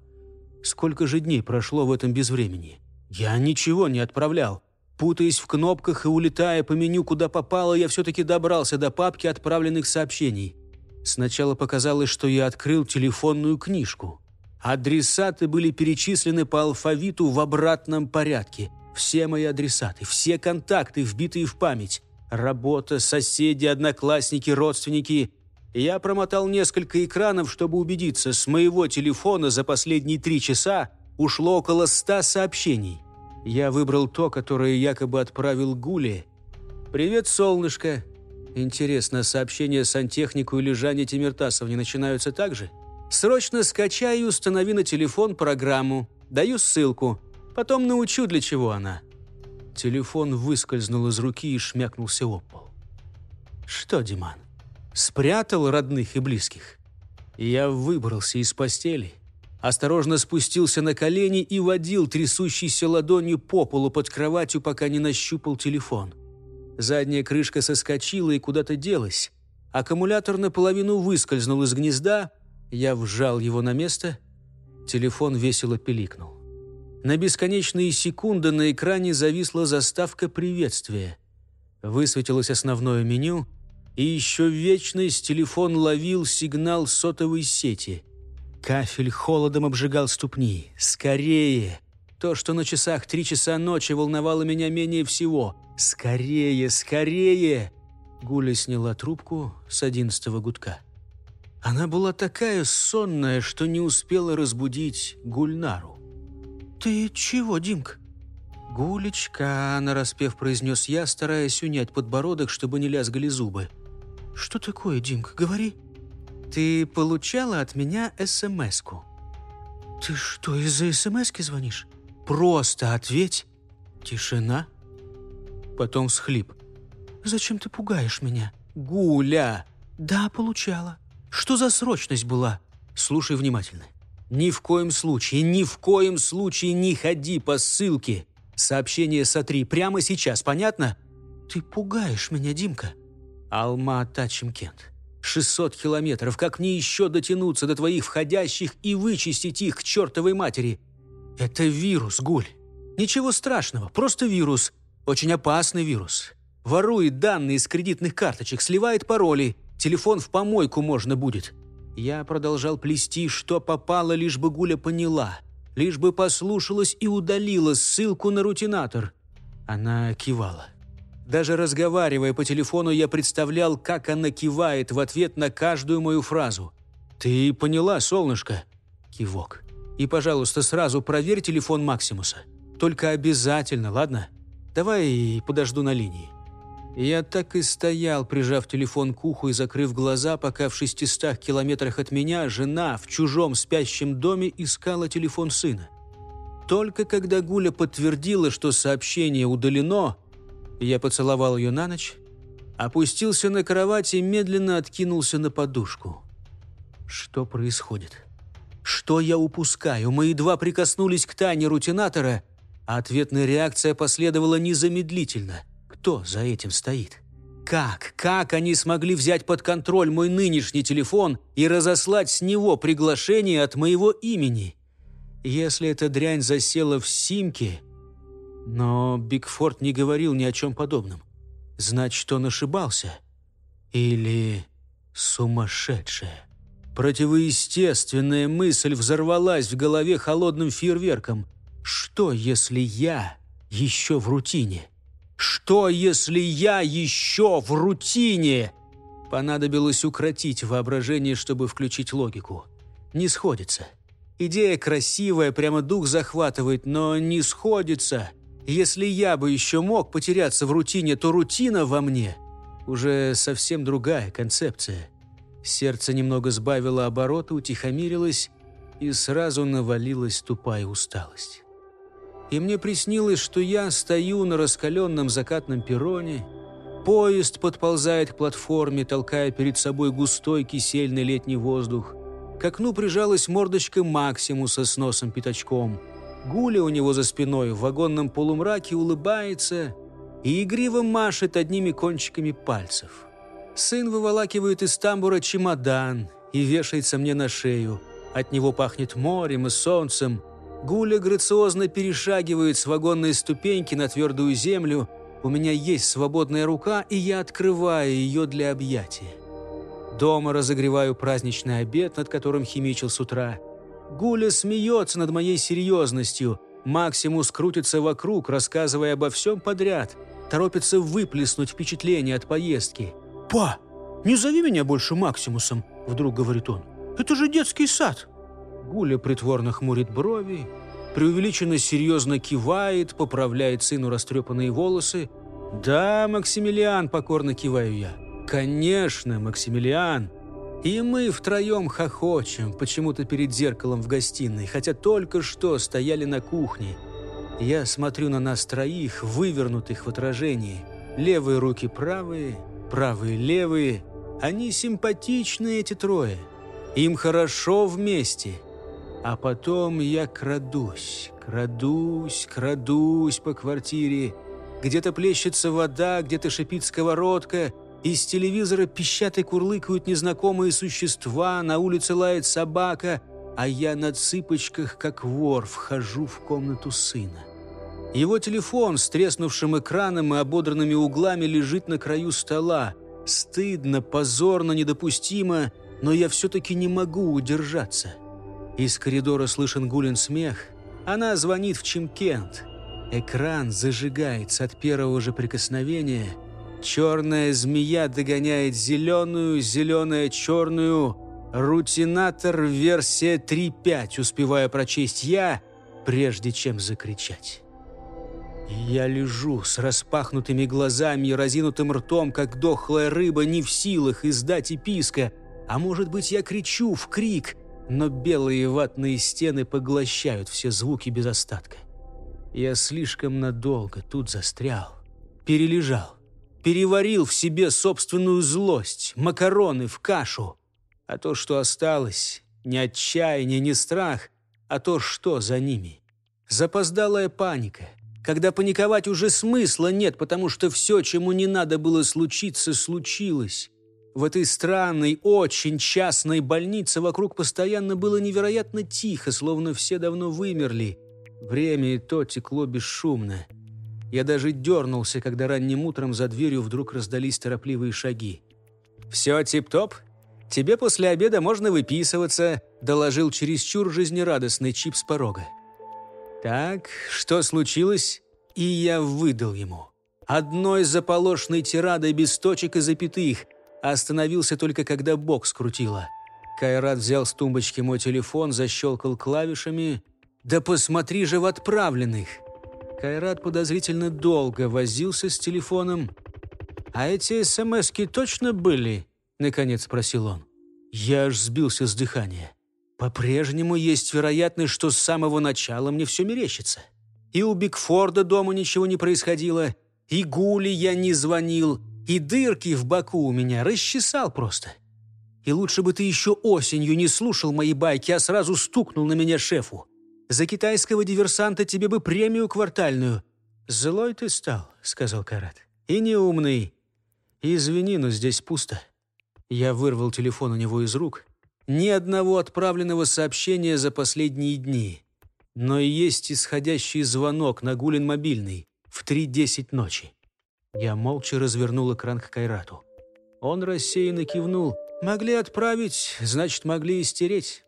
Сколько же дней прошло в этом безвремени? Я ничего не отправлял. Путаясь в кнопках и улетая по меню, куда попало, я все-таки добрался до папки отправленных сообщений. Сначала показалось, что я открыл телефонную книжку. Адресаты были перечислены по алфавиту в обратном порядке. Все мои адресаты, все контакты, вбитые в память. Работа, соседи, одноклассники, родственники. Я промотал несколько экранов, чтобы убедиться, с моего телефона за последние три часа ушло около ста сообщений. Я выбрал то, которое якобы отправил Гуле. «Привет, солнышко!» Интересно, сообщения сантехнику или Жанне Тимиртасовне начинаются так же? «Срочно скачай и установи на телефон программу. Даю ссылку. Потом научу, для чего она». Телефон выскользнул из руки и шмякнулся об пол. «Что, Диман, спрятал родных и близких?» Я выбрался из постели, осторожно спустился на колени и водил трясущейся ладонью по полу под кроватью, пока не нащупал телефон. Задняя крышка соскочила и куда-то делась. Аккумулятор наполовину выскользнул из гнезда, я вжал его на место, телефон весело пиликнул. На бесконечные секунды на экране зависла заставка приветствия. Высветилось основное меню, и еще вечность телефон ловил сигнал сотовой сети. Кафель холодом обжигал ступни. «Скорее!» То, что на часах три часа ночи волновало меня менее всего. «Скорее! Скорее!» Гуля сняла трубку с одиннадцатого гудка. Она была такая сонная, что не успела разбудить Гульнару. «Ты чего, Димка?» «Гулечка», — нараспев произнес я, стараясь унять подбородок, чтобы не лязгали зубы. «Что такое, Димка? Говори». «Ты получала от меня СМС-ку». «Ты что, из-за СМС-ки звонишь?» «Просто ответь». Тишина. Потом всхлип. «Зачем ты пугаешь меня?» «Гуля!» «Да, получала. Что за срочность была?» «Слушай внимательно. Ни в коем случае, ни в коем случае не ходи по ссылке. Сообщение сотри прямо сейчас, понятно? Ты пугаешь меня, Димка. Алма-Ата, Чимкент. 600 километров. Как мне еще дотянуться до твоих входящих и вычистить их к чертовой матери? Это вирус, Гуль. Ничего страшного, просто вирус. Очень опасный вирус. Ворует данные из кредитных карточек, сливает пароли. Телефон в помойку можно будет. Я продолжал плести, что попало, лишь бы Гуля поняла, лишь бы послушалась и удалила ссылку на рутинатор. Она кивала. Даже разговаривая по телефону, я представлял, как она кивает в ответ на каждую мою фразу. «Ты поняла, солнышко?» Кивок. «И, пожалуйста, сразу проверь телефон Максимуса. Только обязательно, ладно? Давай подожду на линии». Я так и стоял, прижав телефон к уху и закрыв глаза, пока в шестистах километрах от меня жена в чужом спящем доме искала телефон сына. Только когда Гуля подтвердила, что сообщение удалено, я поцеловал ее на ночь, опустился на кровать и медленно откинулся на подушку. Что происходит? Что я упускаю? Мы едва прикоснулись к тайне рутинатора, а ответная реакция последовала незамедлительно – кто за этим стоит? Как, как они смогли взять под контроль мой нынешний телефон и разослать с него приглашение от моего имени? Если эта дрянь засела в симке... Но Бигфорд не говорил ни о чем подобном. Значит, он ошибался. Или сумасшедшая. Противоестественная мысль взорвалась в голове холодным фейерверком. Что, если я еще в рутине? Что, если я еще в рутине? Понадобилось укротить воображение, чтобы включить логику. Не сходится. Идея красивая, прямо дух захватывает, но не сходится. Если я бы еще мог потеряться в рутине, то рутина во мне уже совсем другая концепция. Сердце немного сбавило обороты, утихомирилось, и сразу навалилась тупая усталость и мне приснилось, что я стою на раскаленном закатном перроне, поезд подползает к платформе, толкая перед собой густой кисельный летний воздух. К окну прижалась мордочка Максимуса с носом-пятачком. Гуля у него за спиной в вагонном полумраке улыбается и игриво машет одними кончиками пальцев. Сын выволакивает из тамбура чемодан и вешается мне на шею. От него пахнет морем и солнцем – Гуля грациозно перешагивает с вагонной ступеньки на твердую землю. У меня есть свободная рука, и я открываю ее для объятия. Дома разогреваю праздничный обед, над которым химичил с утра. Гуля смеется над моей серьезностью. Максимус крутится вокруг, рассказывая обо всем подряд. Торопится выплеснуть впечатление от поездки. «Па, не зови меня больше Максимусом», — вдруг говорит он. «Это же детский сад». Гуля притворно хмурит брови, преувеличенно серьезно кивает, поправляет сыну растрепанные волосы. «Да, Максимилиан», — покорно киваю я. «Конечно, Максимилиан». И мы втроем хохочем, почему-то перед зеркалом в гостиной, хотя только что стояли на кухне. Я смотрю на нас троих, вывернутых в отражении. Левые руки правые, правые левые. Они симпатичные, эти трое. Им хорошо вместе. А потом я крадусь, крадусь, крадусь по квартире. Где-то плещется вода, где-то шипит сковородка – из телевизора пищат и курлыкают незнакомые существа, на улице лает собака, а я на цыпочках, как вор, вхожу в комнату сына. Его телефон с треснувшим экраном и ободранными углами лежит на краю стола. Стыдно, позорно, недопустимо, но я все-таки не могу удержаться. Из коридора слышен Гулин смех. Она звонит в Чимкент. Экран зажигается от первого же прикосновения – Черная змея догоняет зеленую, зеленая черную. Рутинатор версия 3.5, успевая прочесть я, прежде чем закричать. Я лежу с распахнутыми глазами и разинутым ртом, как дохлая рыба, не в силах издать и писка. А может быть, я кричу в крик, но белые ватные стены поглощают все звуки без остатка. Я слишком надолго тут застрял, перележал переварил в себе собственную злость, макароны в кашу. А то, что осталось, не отчаяние, не страх, а то, что за ними. Запоздалая паника, когда паниковать уже смысла нет, потому что все, чему не надо было случиться, случилось. В этой странной, очень частной больнице вокруг постоянно было невероятно тихо, словно все давно вымерли. Время и то текло бесшумно. Я даже дернулся, когда ранним утром за дверью вдруг раздались торопливые шаги. «Все тип-топ? Тебе после обеда можно выписываться», – доложил чересчур жизнерадостный чип с порога. «Так, что случилось?» И я выдал ему. Одной заполошной тирадой без точек и запятых. Остановился только, когда бок скрутило. Кайрат взял с тумбочки мой телефон, защелкал клавишами. «Да посмотри же в отправленных!» Кайрат подозрительно долго возился с телефоном. «А эти СМСки точно были?» – наконец спросил он. Я аж сбился с дыхания. По-прежнему есть вероятность, что с самого начала мне все мерещится. И у Бигфорда дома ничего не происходило, и Гули я не звонил, и дырки в боку у меня расчесал просто. И лучше бы ты еще осенью не слушал мои байки, а сразу стукнул на меня шефу. За китайского диверсанта тебе бы премию квартальную». «Злой ты стал», — сказал Карат. «И неумный. Извини, но здесь пусто». Я вырвал телефон у него из рук. Ни одного отправленного сообщения за последние дни. Но есть исходящий звонок на Гулин мобильный в 3.10 ночи. Я молча развернул экран к Кайрату. Он рассеянно кивнул. «Могли отправить, значит, могли и стереть.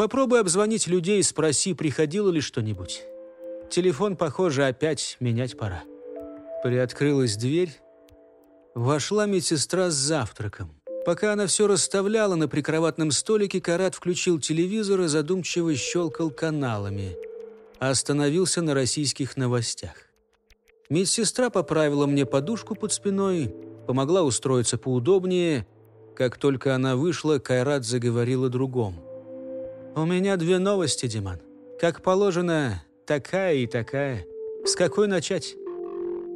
Попробуй обзвонить людей, спроси, приходило ли что-нибудь. Телефон, похоже, опять менять пора. Приоткрылась дверь. Вошла медсестра с завтраком. Пока она все расставляла на прикроватном столике, Карат включил телевизор и задумчиво щелкал каналами. Остановился на российских новостях. Медсестра поправила мне подушку под спиной, помогла устроиться поудобнее. Как только она вышла, Кайрат заговорил о другом – «У меня две новости, Диман. Как положено, такая и такая. С какой начать?»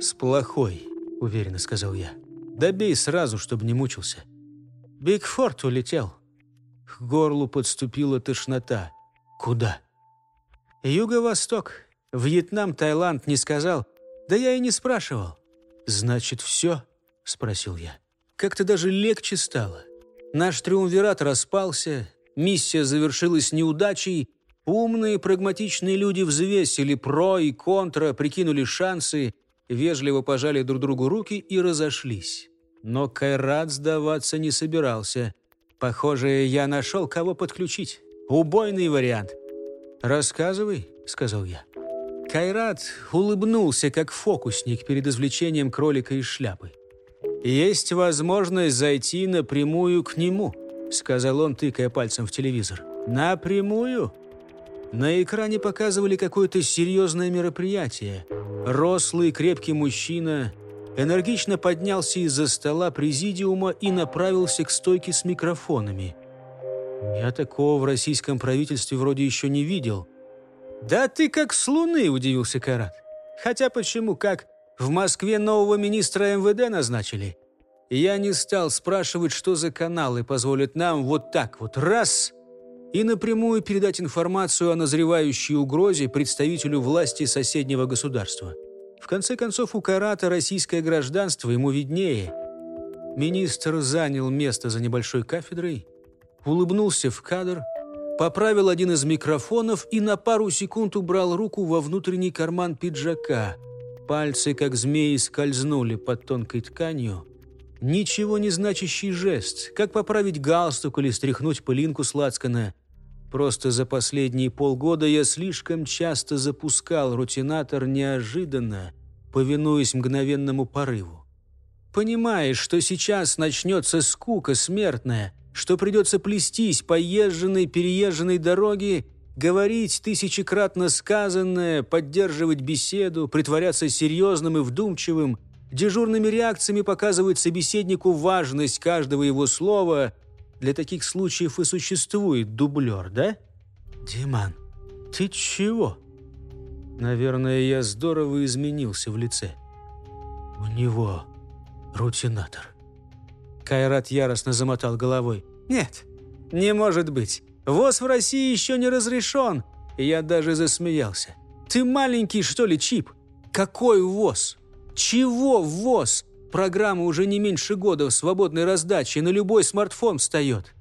«С плохой», — уверенно сказал я. «Добей сразу, чтобы не мучился». «Бигфорд улетел». К горлу подступила тошнота. «Куда?» «Юго-восток. Вьетнам, Таиланд не сказал. Да я и не спрашивал». «Значит, все?» — спросил я. Как-то даже легче стало. Наш триумвират распался, миссия завершилась неудачей, умные прагматичные люди взвесили про и контра, прикинули шансы, вежливо пожали друг другу руки и разошлись. Но Кайрат сдаваться не собирался. Похоже, я нашел, кого подключить. Убойный вариант. «Рассказывай», — сказал я. Кайрат улыбнулся, как фокусник перед извлечением кролика из шляпы. «Есть возможность зайти напрямую к нему», — сказал он, тыкая пальцем в телевизор. «Напрямую?» На экране показывали какое-то серьезное мероприятие. Рослый, крепкий мужчина энергично поднялся из-за стола президиума и направился к стойке с микрофонами. Я такого в российском правительстве вроде еще не видел. «Да ты как с луны!» – удивился Карат. «Хотя почему, как в Москве нового министра МВД назначили?» Я не стал спрашивать, что за каналы позволят нам вот так вот раз и напрямую передать информацию о назревающей угрозе представителю власти соседнего государства. В конце концов, у Карата российское гражданство ему виднее. Министр занял место за небольшой кафедрой, улыбнулся в кадр, поправил один из микрофонов и на пару секунд убрал руку во внутренний карман пиджака. Пальцы, как змеи, скользнули под тонкой тканью. Ничего не значащий жест, как поправить галстук или стряхнуть пылинку с лацкана. Просто за последние полгода я слишком часто запускал рутинатор неожиданно, повинуясь мгновенному порыву. Понимаешь, что сейчас начнется скука смертная, что придется плестись по езженной, переезженной дороге, говорить тысячекратно сказанное, поддерживать беседу, притворяться серьезным и вдумчивым, дежурными реакциями показывать собеседнику важность каждого его слова – для таких случаев и существует дублер, да? Диман, ты чего? Наверное, я здорово изменился в лице. У него рутинатор. Кайрат яростно замотал головой. «Нет, не может быть. ВОЗ в России еще не разрешен». Я даже засмеялся. «Ты маленький, что ли, чип? Какой ВОЗ? Чего ВОЗ? Программа уже не меньше года в свободной раздаче, на любой смартфон встает.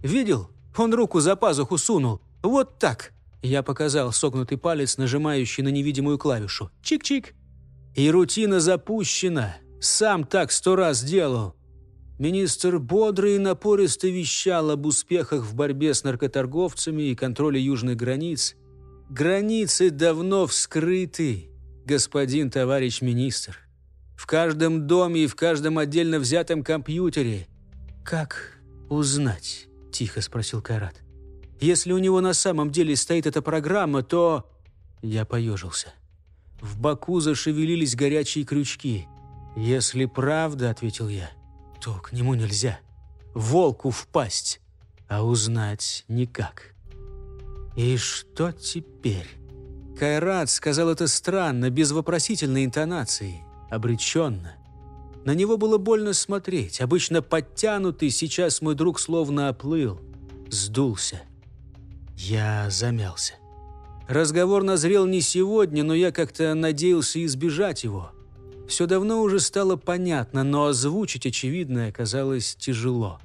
Видел? Он руку за пазуху сунул. Вот так. Я показал согнутый палец, нажимающий на невидимую клавишу. Чик-чик. И рутина запущена. Сам так сто раз делал. Министр бодро и напористо вещал об успехах в борьбе с наркоторговцами и контроле южных границ. Границы давно вскрыты, господин товарищ министр в каждом доме и в каждом отдельно взятом компьютере. «Как узнать?» – тихо спросил Кайрат. «Если у него на самом деле стоит эта программа, то...» Я поежился. В боку зашевелились горячие крючки. «Если правда, — ответил я, — то к нему нельзя. Волку впасть, а узнать никак». «И что теперь?» Кайрат сказал это странно, без вопросительной интонации обреченно. На него было больно смотреть. Обычно подтянутый, сейчас мой друг словно оплыл, сдулся. Я замялся. Разговор назрел не сегодня, но я как-то надеялся избежать его. Все давно уже стало понятно, но озвучить очевидное оказалось тяжело.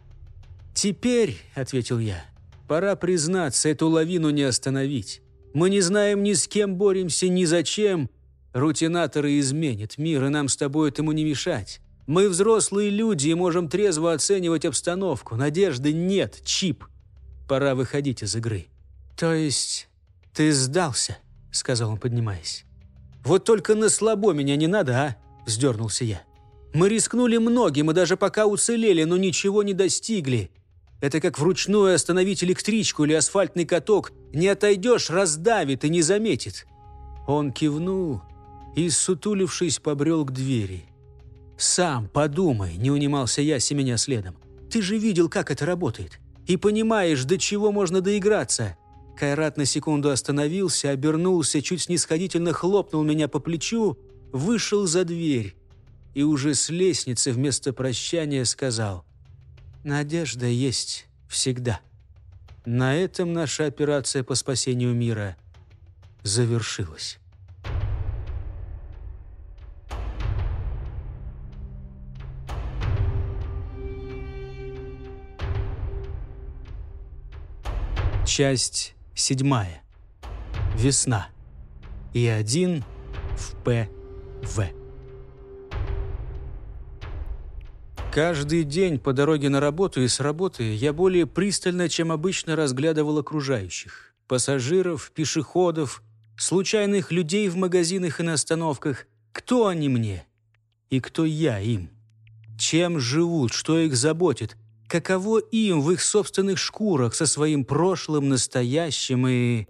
«Теперь», — ответил я, — «пора признаться, эту лавину не остановить. Мы не знаем ни с кем боремся, ни зачем, Рутинаторы изменят мир, и нам с тобой этому не мешать. Мы взрослые люди и можем трезво оценивать обстановку. Надежды нет, чип. Пора выходить из игры. То есть ты сдался, сказал он, поднимаясь. Вот только на слабо меня не надо, а? Вздернулся я. Мы рискнули многим и даже пока уцелели, но ничего не достигли. Это как вручную остановить электричку или асфальтный каток. Не отойдешь, раздавит и не заметит. Он кивнул, и, сутулившись, побрел к двери. «Сам подумай», — не унимался я, семеня следом. «Ты же видел, как это работает. И понимаешь, до чего можно доиграться». Кайрат на секунду остановился, обернулся, чуть снисходительно хлопнул меня по плечу, вышел за дверь и уже с лестницы вместо прощания сказал «Надежда есть всегда». На этом наша операция по спасению мира завершилась. Часть седьмая. Весна. И один в ПВ. Каждый день по дороге на работу и с работы я более пристально, чем обычно, разглядывал окружающих. Пассажиров, пешеходов, случайных людей в магазинах и на остановках. Кто они мне? И кто я им? Чем живут, что их заботит? Каково им в их собственных шкурах со своим прошлым, настоящим и...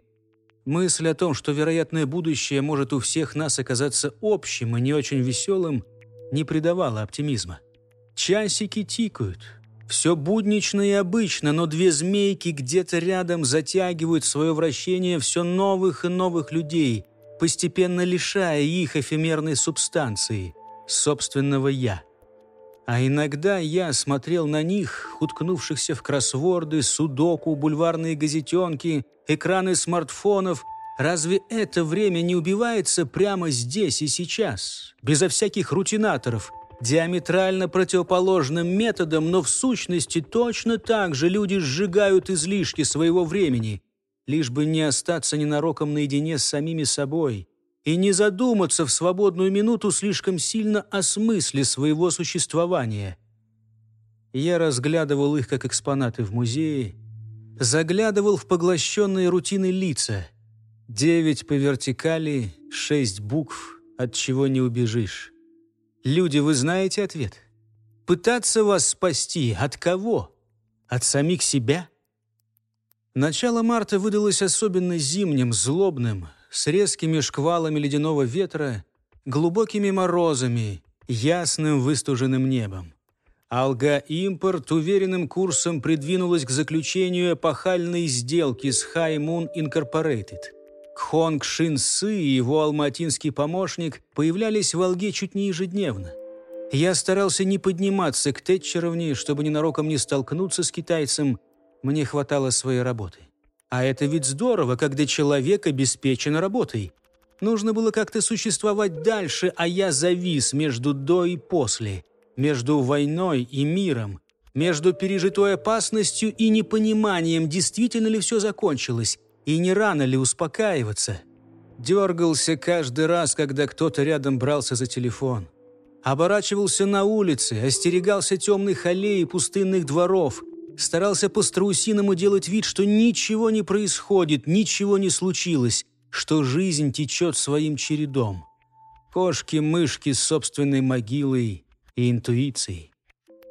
Мысль о том, что вероятное будущее может у всех нас оказаться общим и не очень веселым, не придавала оптимизма. Часики тикают. Все буднично и обычно, но две змейки где-то рядом затягивают свое вращение все новых и новых людей, постепенно лишая их эфемерной субстанции, собственного «я». А иногда я смотрел на них, уткнувшихся в кроссворды, судоку, бульварные газетенки, экраны смартфонов. Разве это время не убивается прямо здесь и сейчас, безо всяких рутинаторов, диаметрально противоположным методом, но в сущности точно так же люди сжигают излишки своего времени, лишь бы не остаться ненароком наедине с самими собой – и не задуматься в свободную минуту слишком сильно о смысле своего существования. Я разглядывал их как экспонаты в музее, заглядывал в поглощенные рутины лица. Девять по вертикали, шесть букв, от чего не убежишь. Люди, вы знаете ответ? Пытаться вас спасти от кого? От самих себя? Начало марта выдалось особенно зимним, злобным, с резкими шквалами ледяного ветра, глубокими морозами, ясным выстуженным небом. Алга-импорт уверенным курсом придвинулась к заключению эпохальной сделки с Moon Incorporated. Кхонг Шин Сы и его алматинский помощник появлялись в Алге чуть не ежедневно. Я старался не подниматься к Тетчеровне, чтобы ненароком не столкнуться с китайцем. Мне хватало своей работы. А это ведь здорово, когда человек обеспечен работой. Нужно было как-то существовать дальше, а я завис между до и после, между войной и миром, между пережитой опасностью и непониманием, действительно ли все закончилось, и не рано ли успокаиваться. Дергался каждый раз, когда кто-то рядом брался за телефон. Оборачивался на улице, остерегался темных аллей и пустынных дворов – старался по-страусиному делать вид, что ничего не происходит, ничего не случилось, что жизнь течет своим чередом. Кошки-мышки с собственной могилой и интуицией.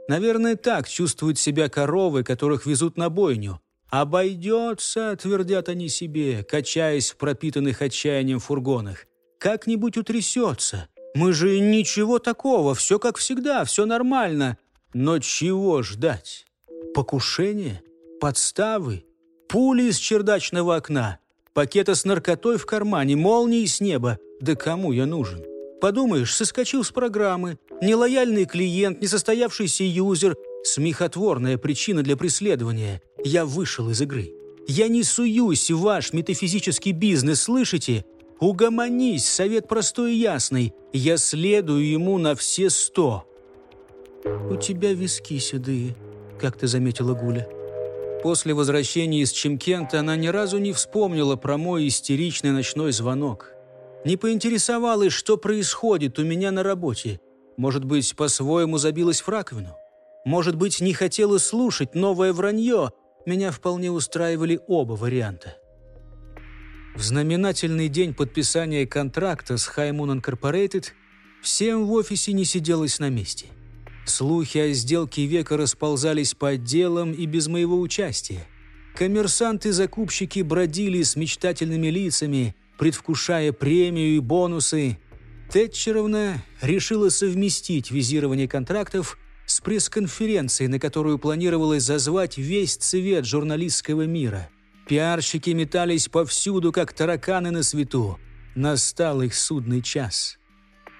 Наверное, так чувствуют себя коровы, которых везут на бойню. «Обойдется», — твердят они себе, качаясь в пропитанных отчаянием фургонах. «Как-нибудь утрясется. Мы же ничего такого, все как всегда, все нормально. Но чего ждать?» Покушение? Подставы? Пули из чердачного окна? Пакета с наркотой в кармане? Молнии с неба? Да кому я нужен? Подумаешь, соскочил с программы. Нелояльный клиент, несостоявшийся юзер. Смехотворная причина для преследования. Я вышел из игры. Я не суюсь в ваш метафизический бизнес, слышите? Угомонись, совет простой и ясный. Я следую ему на все сто. У тебя виски седые как ты заметила Гуля. После возвращения из Чемкента она ни разу не вспомнила про мой истеричный ночной звонок. Не поинтересовалась, что происходит у меня на работе. Может быть, по-своему забилась в раковину. Может быть, не хотела слушать новое вранье. Меня вполне устраивали оба варианта. В знаменательный день подписания контракта с Highmoon Incorporated всем в офисе не сиделось на месте – Слухи о сделке века расползались по отделам и без моего участия. Коммерсанты-закупщики бродили с мечтательными лицами, предвкушая премию и бонусы. Тэтчеровна решила совместить визирование контрактов с пресс-конференцией, на которую планировалось зазвать весь цвет журналистского мира. Пиарщики метались повсюду, как тараканы на свету. Настал их судный час.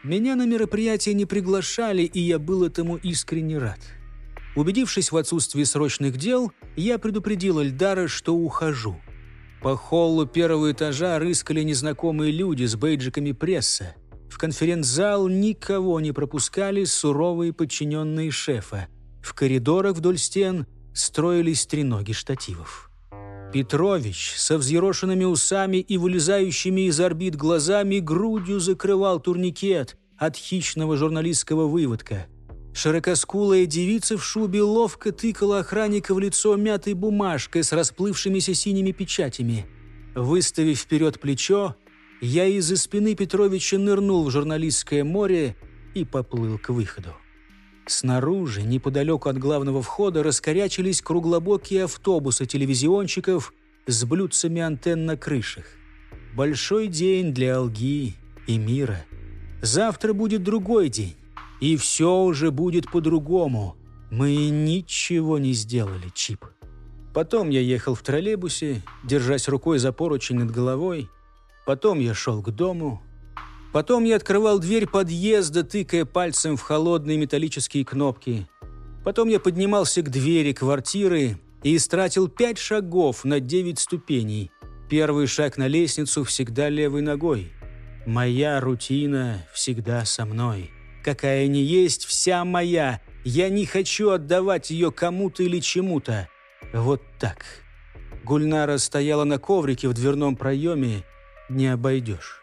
Меня на мероприятие не приглашали, и я был этому искренне рад. Убедившись в отсутствии срочных дел, я предупредил Эльдара, что ухожу. По холлу первого этажа рыскали незнакомые люди с бейджиками пресса. В конференц-зал никого не пропускали суровые подчиненные шефа. В коридорах вдоль стен строились треноги штативов. Петрович со взъерошенными усами и вылезающими из орбит глазами грудью закрывал турникет от хищного журналистского выводка. Широкоскулая девица в шубе ловко тыкала охранника в лицо мятой бумажкой с расплывшимися синими печатями. Выставив вперед плечо, я из-за спины Петровича нырнул в журналистское море и поплыл к выходу. Снаружи, неподалеку от главного входа, раскорячились круглобокие автобусы телевизионщиков с блюдцами антенн на крышах. Большой день для Алги и мира. Завтра будет другой день, и все уже будет по-другому. Мы ничего не сделали, Чип. Потом я ехал в троллейбусе, держась рукой за поручень над головой. Потом я шел к дому. Потом я открывал дверь подъезда, тыкая пальцем в холодные металлические кнопки. Потом я поднимался к двери квартиры и истратил пять шагов на девять ступеней. Первый шаг на лестницу всегда левой ногой. Моя рутина всегда со мной. Какая ни есть, вся моя. Я не хочу отдавать ее кому-то или чему-то. Вот так. Гульнара стояла на коврике в дверном проеме. Не обойдешь.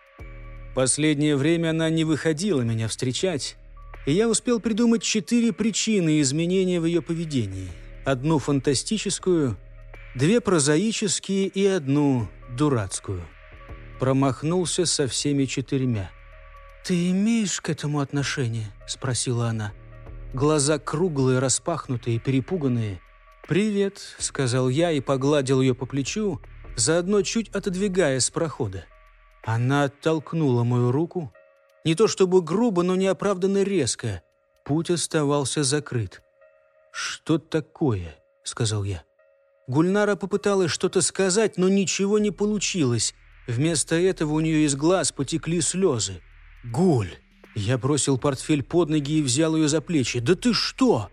Последнее время она не выходила меня встречать, и я успел придумать четыре причины изменения в ее поведении. Одну фантастическую, две прозаические и одну дурацкую. Промахнулся со всеми четырьмя. «Ты имеешь к этому отношение?» – спросила она. Глаза круглые, распахнутые, перепуганные – «Привет», — сказал я и погладил ее по плечу, заодно чуть отодвигая с прохода. Она оттолкнула мою руку. Не то чтобы грубо, но неоправданно резко. Путь оставался закрыт. «Что такое?» — сказал я. Гульнара попыталась что-то сказать, но ничего не получилось. Вместо этого у нее из глаз потекли слезы. «Гуль!» Я бросил портфель под ноги и взял ее за плечи. «Да ты что?»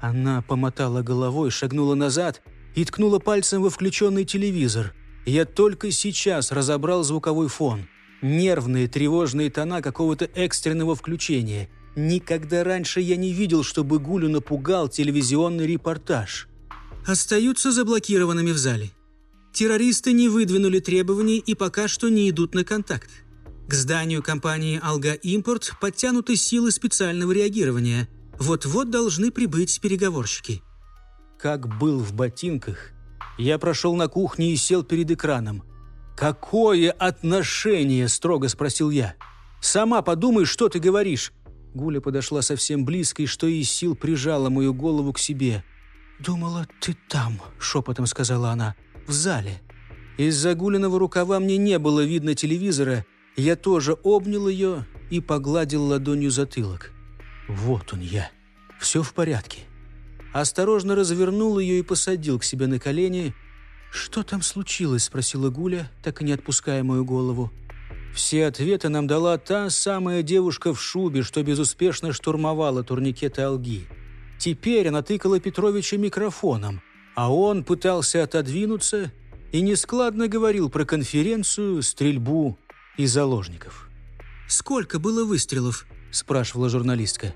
Она помотала головой, шагнула назад и ткнула пальцем во включенный телевизор. Я только сейчас разобрал звуковой фон. Нервные, тревожные тона какого-то экстренного включения. Никогда раньше я не видел, чтобы Гулю напугал телевизионный репортаж. Остаются заблокированными в зале. Террористы не выдвинули требований и пока что не идут на контакт. К зданию компании «Алга Импорт» подтянуты силы специального реагирования – вот-вот должны прибыть переговорщики. Как был в ботинках, я прошел на кухню и сел перед экраном. «Какое отношение?» – строго спросил я. «Сама подумай, что ты говоришь». Гуля подошла совсем близко и что из сил прижала мою голову к себе. «Думала, ты там», – шепотом сказала она, – «в зале». Из-за Гулиного рукава мне не было видно телевизора. Я тоже обнял ее и погладил ладонью затылок. Вот он я. Все в порядке. Осторожно развернул ее и посадил к себе на колени. «Что там случилось?» – спросила Гуля, так и не отпуская мою голову. Все ответы нам дала та самая девушка в шубе, что безуспешно штурмовала турникеты Алги. Теперь она тыкала Петровича микрофоном, а он пытался отодвинуться и нескладно говорил про конференцию, стрельбу и заложников. «Сколько было выстрелов?» – спрашивала журналистка.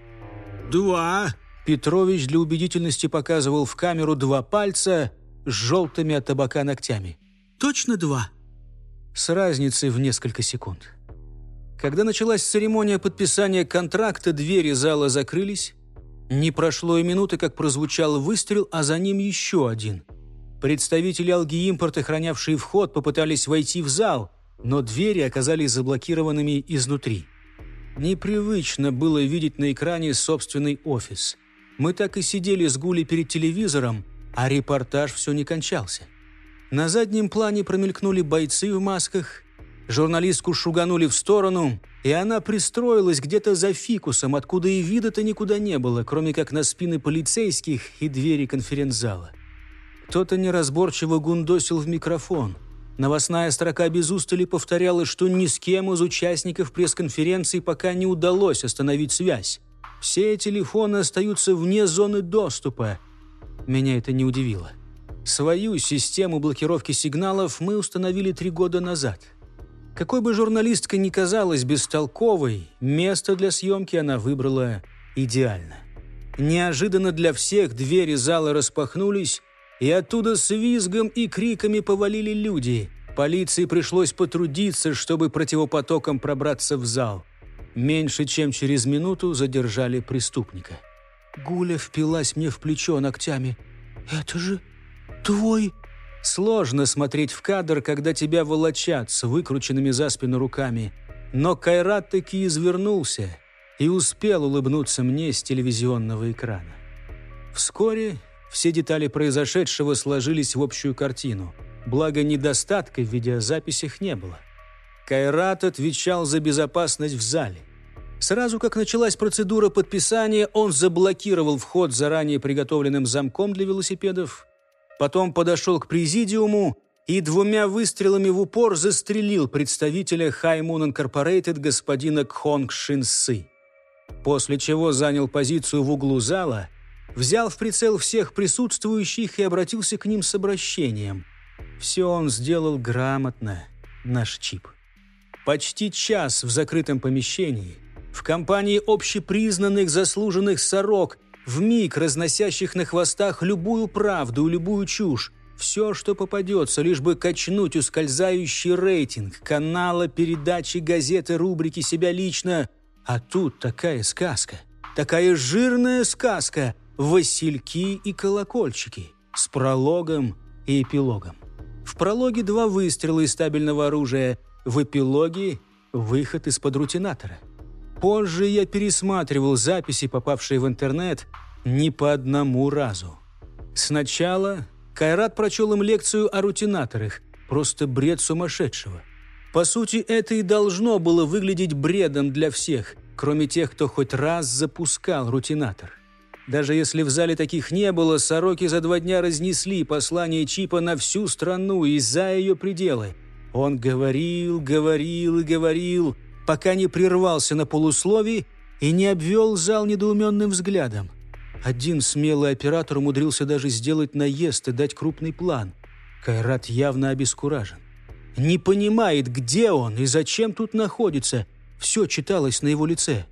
«Два!» Петрович для убедительности показывал в камеру два пальца с желтыми от табака ногтями. «Точно два?» С разницей в несколько секунд. Когда началась церемония подписания контракта, двери зала закрылись. Не прошло и минуты, как прозвучал выстрел, а за ним еще один. Представители Алги Импорт, охранявшие вход, попытались войти в зал, но двери оказались заблокированными изнутри. Непривычно было видеть на экране собственный офис. Мы так и сидели с Гулей перед телевизором, а репортаж все не кончался. На заднем плане промелькнули бойцы в масках, журналистку шуганули в сторону, и она пристроилась где-то за фикусом, откуда и вида-то никуда не было, кроме как на спины полицейских и двери конференц-зала. Кто-то неразборчиво гундосил в микрофон – Новостная строка без устали повторяла, что ни с кем из участников пресс-конференции пока не удалось остановить связь. Все телефоны остаются вне зоны доступа. Меня это не удивило. Свою систему блокировки сигналов мы установили три года назад. Какой бы журналистка ни казалась бестолковой, место для съемки она выбрала идеально. Неожиданно для всех двери зала распахнулись, и оттуда с визгом и криками повалили люди. Полиции пришлось потрудиться, чтобы противопотоком пробраться в зал. Меньше чем через минуту задержали преступника. Гуля впилась мне в плечо ногтями. «Это же твой Сложно смотреть в кадр, когда тебя волочат с выкрученными за спину руками. Но Кайрат таки извернулся и успел улыбнуться мне с телевизионного экрана. Вскоре все детали произошедшего сложились в общую картину. Благо, недостатка в видеозаписях не было. Кайрат отвечал за безопасность в зале. Сразу как началась процедура подписания, он заблокировал вход заранее приготовленным замком для велосипедов, потом подошел к президиуму и двумя выстрелами в упор застрелил представителя Moon Incorporated господина Кхонг Шинсы. После чего занял позицию в углу зала, взял в прицел всех присутствующих и обратился к ним с обращением. Все он сделал грамотно, наш чип. Почти час в закрытом помещении, в компании общепризнанных заслуженных сорок, в миг разносящих на хвостах любую правду и любую чушь, все, что попадется, лишь бы качнуть ускользающий рейтинг канала, передачи, газеты, рубрики «Себя лично». А тут такая сказка, такая жирная сказка «Васильки и колокольчики» с прологом и эпилогом. В прологе два выстрела из стабильного оружия, в эпилоге – выход из-под рутинатора – Позже я пересматривал записи, попавшие в интернет, не по одному разу. Сначала Кайрат прочел им лекцию о рутинаторах, просто бред сумасшедшего. По сути, это и должно было выглядеть бредом для всех, кроме тех, кто хоть раз запускал рутинатор. Даже если в зале таких не было, сороки за два дня разнесли послание Чипа на всю страну и за ее пределы. Он говорил, говорил и говорил, пока не прервался на полусловии и не обвел зал недоуменным взглядом. Один смелый оператор умудрился даже сделать наезд и дать крупный план. Кайрат явно обескуражен. Не понимает, где он и зачем тут находится. Все читалось на его лице.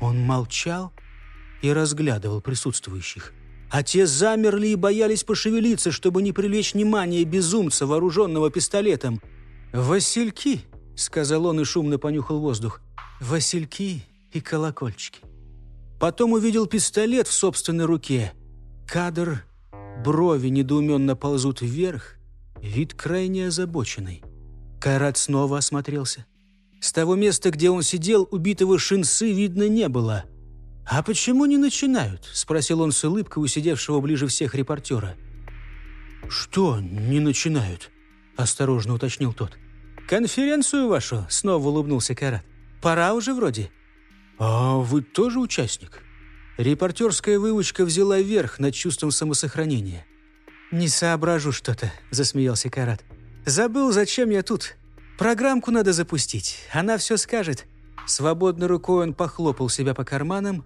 Он молчал и разглядывал присутствующих. А те замерли и боялись пошевелиться, чтобы не привлечь внимание безумца, вооруженного пистолетом. «Васильки!» — сказал он и шумно понюхал воздух. «Васильки и колокольчики». Потом увидел пистолет в собственной руке. Кадр, брови недоуменно ползут вверх, вид крайне озабоченный. Кайрат снова осмотрелся. С того места, где он сидел, убитого шинсы видно не было. «А почему не начинают?» – спросил он с улыбкой у сидевшего ближе всех репортера. «Что не начинают?» – осторожно уточнил тот. «Конференцию вашу?» — снова улыбнулся Карат. «Пора уже вроде». «А вы тоже участник?» Репортерская выучка взяла верх над чувством самосохранения. «Не соображу что-то», — засмеялся Карат. «Забыл, зачем я тут. Программку надо запустить, она все скажет». Свободной рукой он похлопал себя по карманам.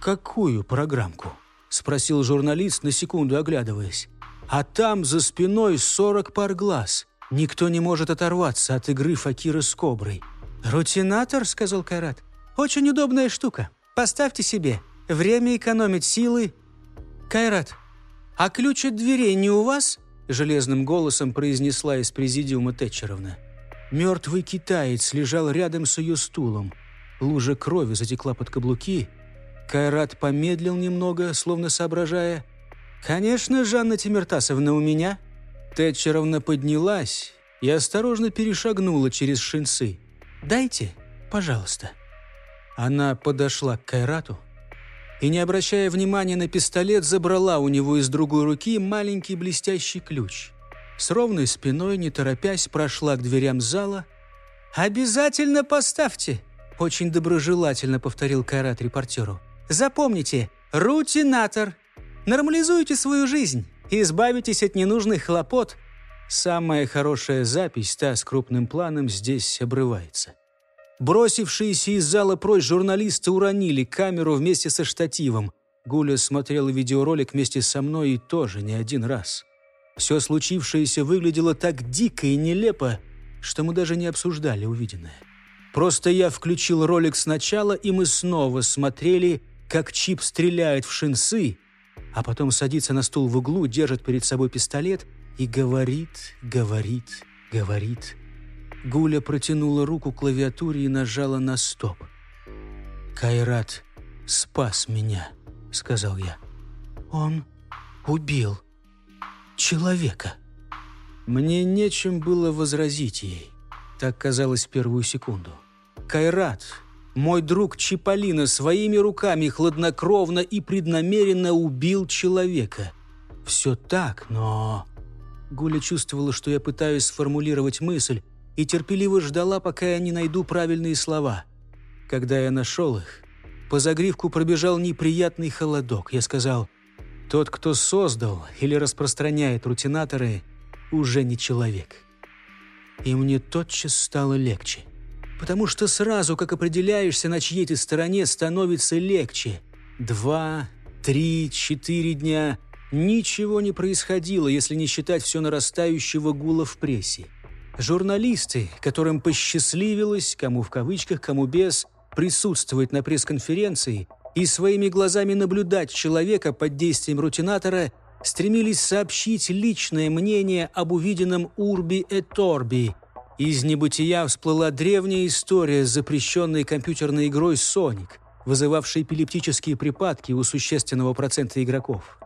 «Какую программку?» — спросил журналист, на секунду оглядываясь. А там за спиной сорок пар глаз. Никто не может оторваться от игры Факира с Коброй. «Рутинатор», — сказал Кайрат. «Очень удобная штука. Поставьте себе. Время экономить силы». «Кайрат, а ключ от дверей не у вас?» — железным голосом произнесла из президиума Тэтчеровна. Мертвый китаец лежал рядом с ее стулом. Лужа крови затекла под каблуки. Кайрат помедлил немного, словно соображая. «Конечно, Жанна Тимиртасовна, у меня». Тэтчеровна поднялась и осторожно перешагнула через шинцы. «Дайте, пожалуйста». Она подошла к Кайрату и, не обращая внимания на пистолет, забрала у него из другой руки маленький блестящий ключ. С ровной спиной, не торопясь, прошла к дверям зала. «Обязательно поставьте!» – очень доброжелательно повторил Кайрат репортеру. «Запомните, рутинатор. Нормализуйте свою жизнь избавитесь от ненужных хлопот. Самая хорошая запись, та с крупным планом, здесь обрывается. Бросившиеся из зала прочь журналисты уронили камеру вместе со штативом. Гуля смотрела видеоролик вместе со мной и тоже не один раз. Все случившееся выглядело так дико и нелепо, что мы даже не обсуждали увиденное. Просто я включил ролик сначала, и мы снова смотрели, как Чип стреляет в шинсы, а потом садится на стул в углу, держит перед собой пистолет и говорит, говорит, говорит. Гуля протянула руку к клавиатуре и нажала на стоп. «Кайрат спас меня», — сказал я. «Он убил человека». Мне нечем было возразить ей. Так казалось в первую секунду. Кайрат, мой друг Чиполлино, своими руками хладнокровно и преднамеренно убил человека. Все так, но... Гуля чувствовала, что я пытаюсь сформулировать мысль, и терпеливо ждала, пока я не найду правильные слова. Когда я нашел их, по загривку пробежал неприятный холодок. Я сказал, тот, кто создал или распространяет рутинаторы, уже не человек. И мне тотчас стало легче. Потому что сразу, как определяешься, на чьей ты стороне, становится легче. Два, три, четыре дня – Ничего не происходило, если не считать все нарастающего гула в прессе. Журналисты, которым посчастливилось, кому в кавычках, кому без, присутствовать на пресс-конференции и своими глазами наблюдать человека под действием рутинатора, стремились сообщить личное мнение об увиденном Урби и Торби. Из небытия всплыла древняя история с запрещенной компьютерной игрой «Соник», вызывавшей эпилептические припадки у существенного процента игроков.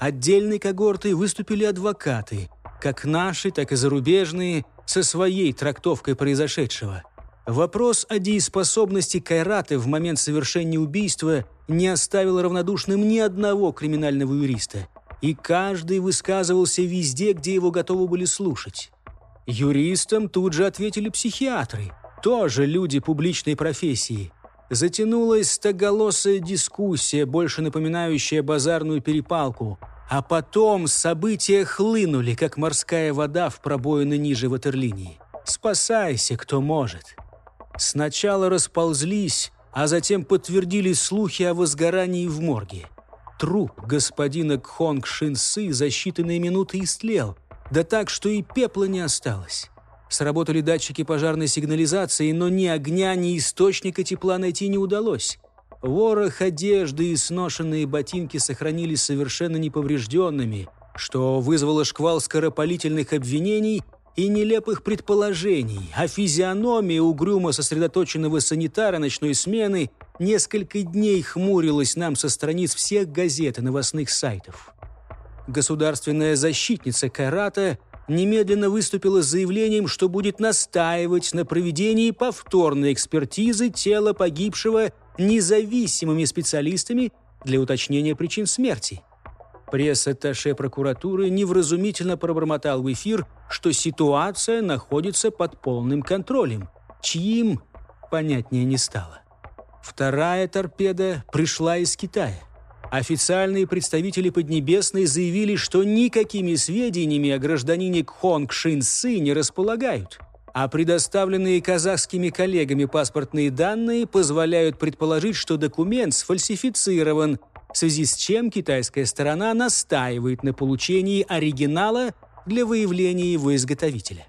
Отдельной когортой выступили адвокаты, как наши, так и зарубежные, со своей трактовкой произошедшего. Вопрос о дееспособности Кайраты в момент совершения убийства не оставил равнодушным ни одного криминального юриста, и каждый высказывался везде, где его готовы были слушать. Юристам тут же ответили психиатры, тоже люди публичной профессии – Затянулась стоголосая дискуссия, больше напоминающая базарную перепалку. А потом события хлынули, как морская вода в пробоины ниже ватерлинии. Спасайся, кто может. Сначала расползлись, а затем подтвердили слухи о возгорании в морге. Труп господина Кхонг Шинсы за считанные минуты истлел, да так, что и пепла не осталось. Сработали датчики пожарной сигнализации, но ни огня, ни источника тепла найти не удалось. Ворох одежды и сношенные ботинки сохранились совершенно неповрежденными, что вызвало шквал скоропалительных обвинений и нелепых предположений, а физиономия угрюмо сосредоточенного санитара ночной смены несколько дней хмурилась нам со страниц всех газет и новостных сайтов. Государственная защитница Карата – немедленно выступила с заявлением, что будет настаивать на проведении повторной экспертизы тела погибшего независимыми специалистами для уточнения причин смерти. Пресс-атташе прокуратуры невразумительно пробормотал в эфир, что ситуация находится под полным контролем. Чьим, понятнее не стало. Вторая торпеда пришла из Китая. Официальные представители Поднебесной заявили, что никакими сведениями о гражданине Кхонг Шин Сы не располагают, а предоставленные казахскими коллегами паспортные данные позволяют предположить, что документ сфальсифицирован, в связи с чем китайская сторона настаивает на получении оригинала для выявления его изготовителя.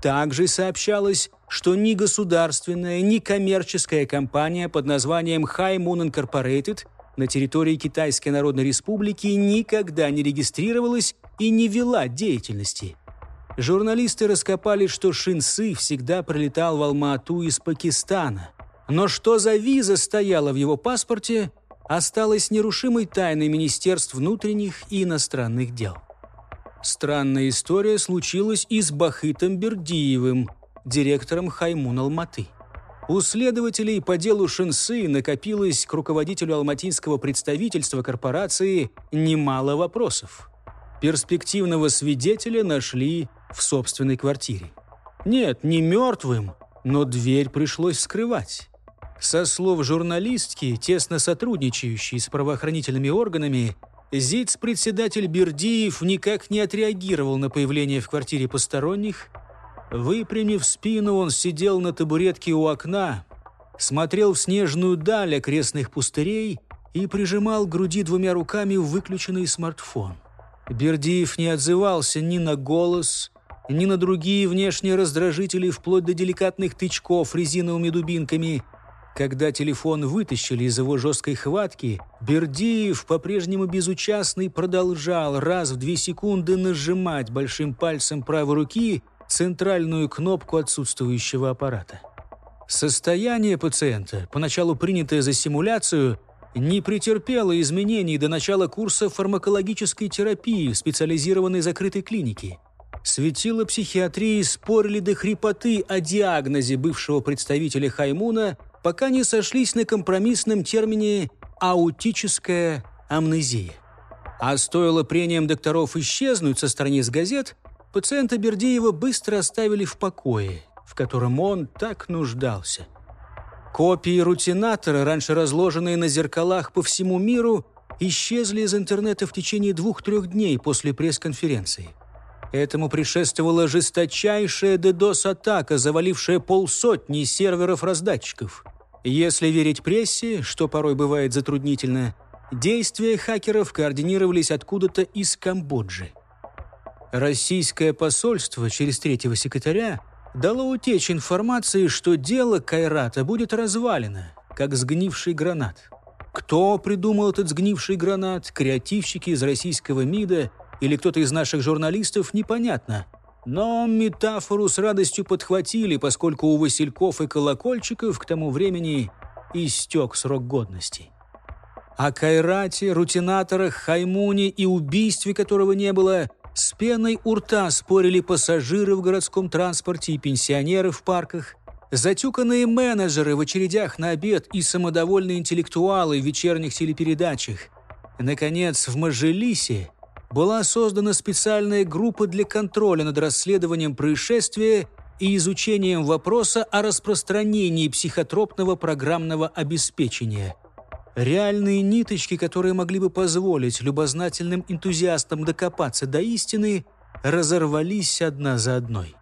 Также сообщалось, что ни государственная, ни коммерческая компания под названием High Moon Incorporated на территории Китайской Народной Республики никогда не регистрировалась и не вела деятельности. Журналисты раскопали, что Шинсы всегда прилетал в Алма-Ату из Пакистана. Но что за виза стояла в его паспорте, осталось нерушимой тайной Министерств внутренних и иностранных дел. Странная история случилась и с Бахытом Бердиевым, директором Хаймун Алматы. У следователей по делу Шинсы накопилось к руководителю алматинского представительства корпорации немало вопросов. Перспективного свидетеля нашли в собственной квартире. Нет, не мертвым, но дверь пришлось скрывать. Со слов журналистки, тесно сотрудничающей с правоохранительными органами, ЗИЦ-председатель Бердиев никак не отреагировал на появление в квартире посторонних – Выпрямив спину, он сидел на табуретке у окна, смотрел в снежную даль окрестных пустырей и прижимал к груди двумя руками выключенный смартфон. Бердиев не отзывался ни на голос, ни на другие внешние раздражители, вплоть до деликатных тычков резиновыми дубинками. Когда телефон вытащили из его жесткой хватки, Бердиев, по-прежнему безучастный, продолжал раз в две секунды нажимать большим пальцем правой руки центральную кнопку отсутствующего аппарата. Состояние пациента, поначалу принятое за симуляцию, не претерпело изменений до начала курса фармакологической терапии в специализированной закрытой клинике. Светила психиатрии спорили до хрипоты о диагнозе бывшего представителя Хаймуна, пока не сошлись на компромиссном термине «аутическая амнезия». А стоило прениям докторов исчезнуть со страниц газет, пациента Бердеева быстро оставили в покое, в котором он так нуждался. Копии рутинатора, раньше разложенные на зеркалах по всему миру, исчезли из интернета в течение двух-трех дней после пресс-конференции. Этому предшествовала жесточайшая DDoS-атака, завалившая полсотни серверов-раздатчиков. Если верить прессе, что порой бывает затруднительно, действия хакеров координировались откуда-то из Камбоджи. Российское посольство через третьего секретаря дало утечь информации, что дело Кайрата будет развалено, как сгнивший гранат. Кто придумал этот сгнивший гранат, креативщики из российского МИДа или кто-то из наших журналистов, непонятно. Но метафору с радостью подхватили, поскольку у Васильков и Колокольчиков к тому времени истек срок годности. О Кайрате, рутинаторах, Хаймуне и убийстве которого не было – с пеной у рта спорили пассажиры в городском транспорте и пенсионеры в парках, затюканные менеджеры в очередях на обед и самодовольные интеллектуалы в вечерних телепередачах. Наконец, в Мажилисе была создана специальная группа для контроля над расследованием происшествия и изучением вопроса о распространении психотропного программного обеспечения – Реальные ниточки, которые могли бы позволить любознательным энтузиастам докопаться до истины, разорвались одна за одной.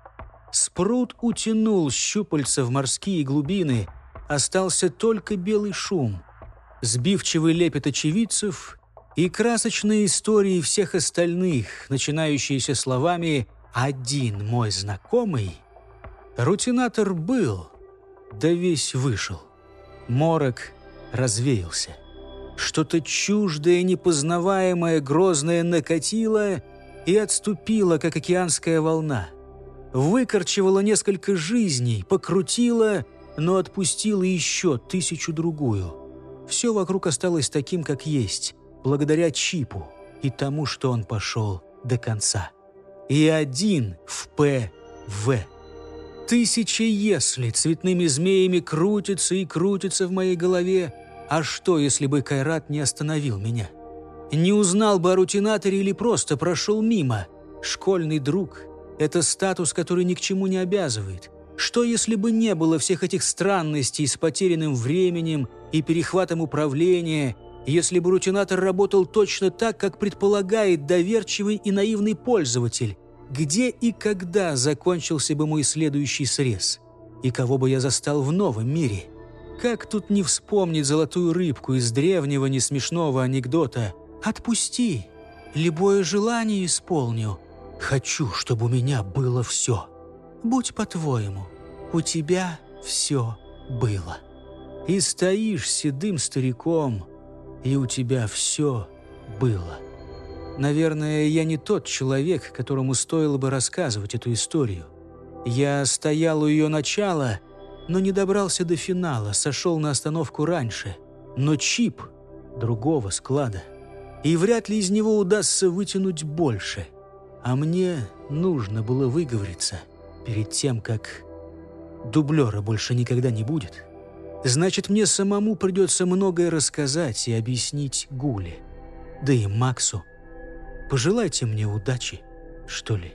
Спрут утянул щупальца в морские глубины, остался только белый шум, сбивчивый лепет очевидцев и красочные истории всех остальных, начинающиеся словами «один мой знакомый». Рутинатор был, да весь вышел. Морок развеялся. Что-то чуждое, непознаваемое, грозное накатило и отступило, как океанская волна. Выкорчевало несколько жизней, покрутило, но отпустило еще тысячу-другую. Все вокруг осталось таким, как есть, благодаря чипу и тому, что он пошел до конца. И один в ПВ. Тысячи «если» цветными змеями крутятся и крутятся в моей голове, а что, если бы Кайрат не остановил меня? Не узнал бы о рутинаторе или просто прошел мимо? Школьный друг – это статус, который ни к чему не обязывает. Что, если бы не было всех этих странностей с потерянным временем и перехватом управления, если бы рутинатор работал точно так, как предполагает доверчивый и наивный пользователь? Где и когда закончился бы мой следующий срез? И кого бы я застал в новом мире – как тут не вспомнить золотую рыбку из древнего несмешного анекдота «Отпусти, любое желание исполню. Хочу, чтобы у меня было все. Будь по-твоему, у тебя все было». И стоишь седым стариком, и у тебя все было. Наверное, я не тот человек, которому стоило бы рассказывать эту историю. Я стоял у ее начала — но не добрался до финала, сошел на остановку раньше. Но чип другого склада. И вряд ли из него удастся вытянуть больше. А мне нужно было выговориться перед тем, как дублера больше никогда не будет. Значит, мне самому придется многое рассказать и объяснить Гуле. Да и Максу. Пожелайте мне удачи, что ли.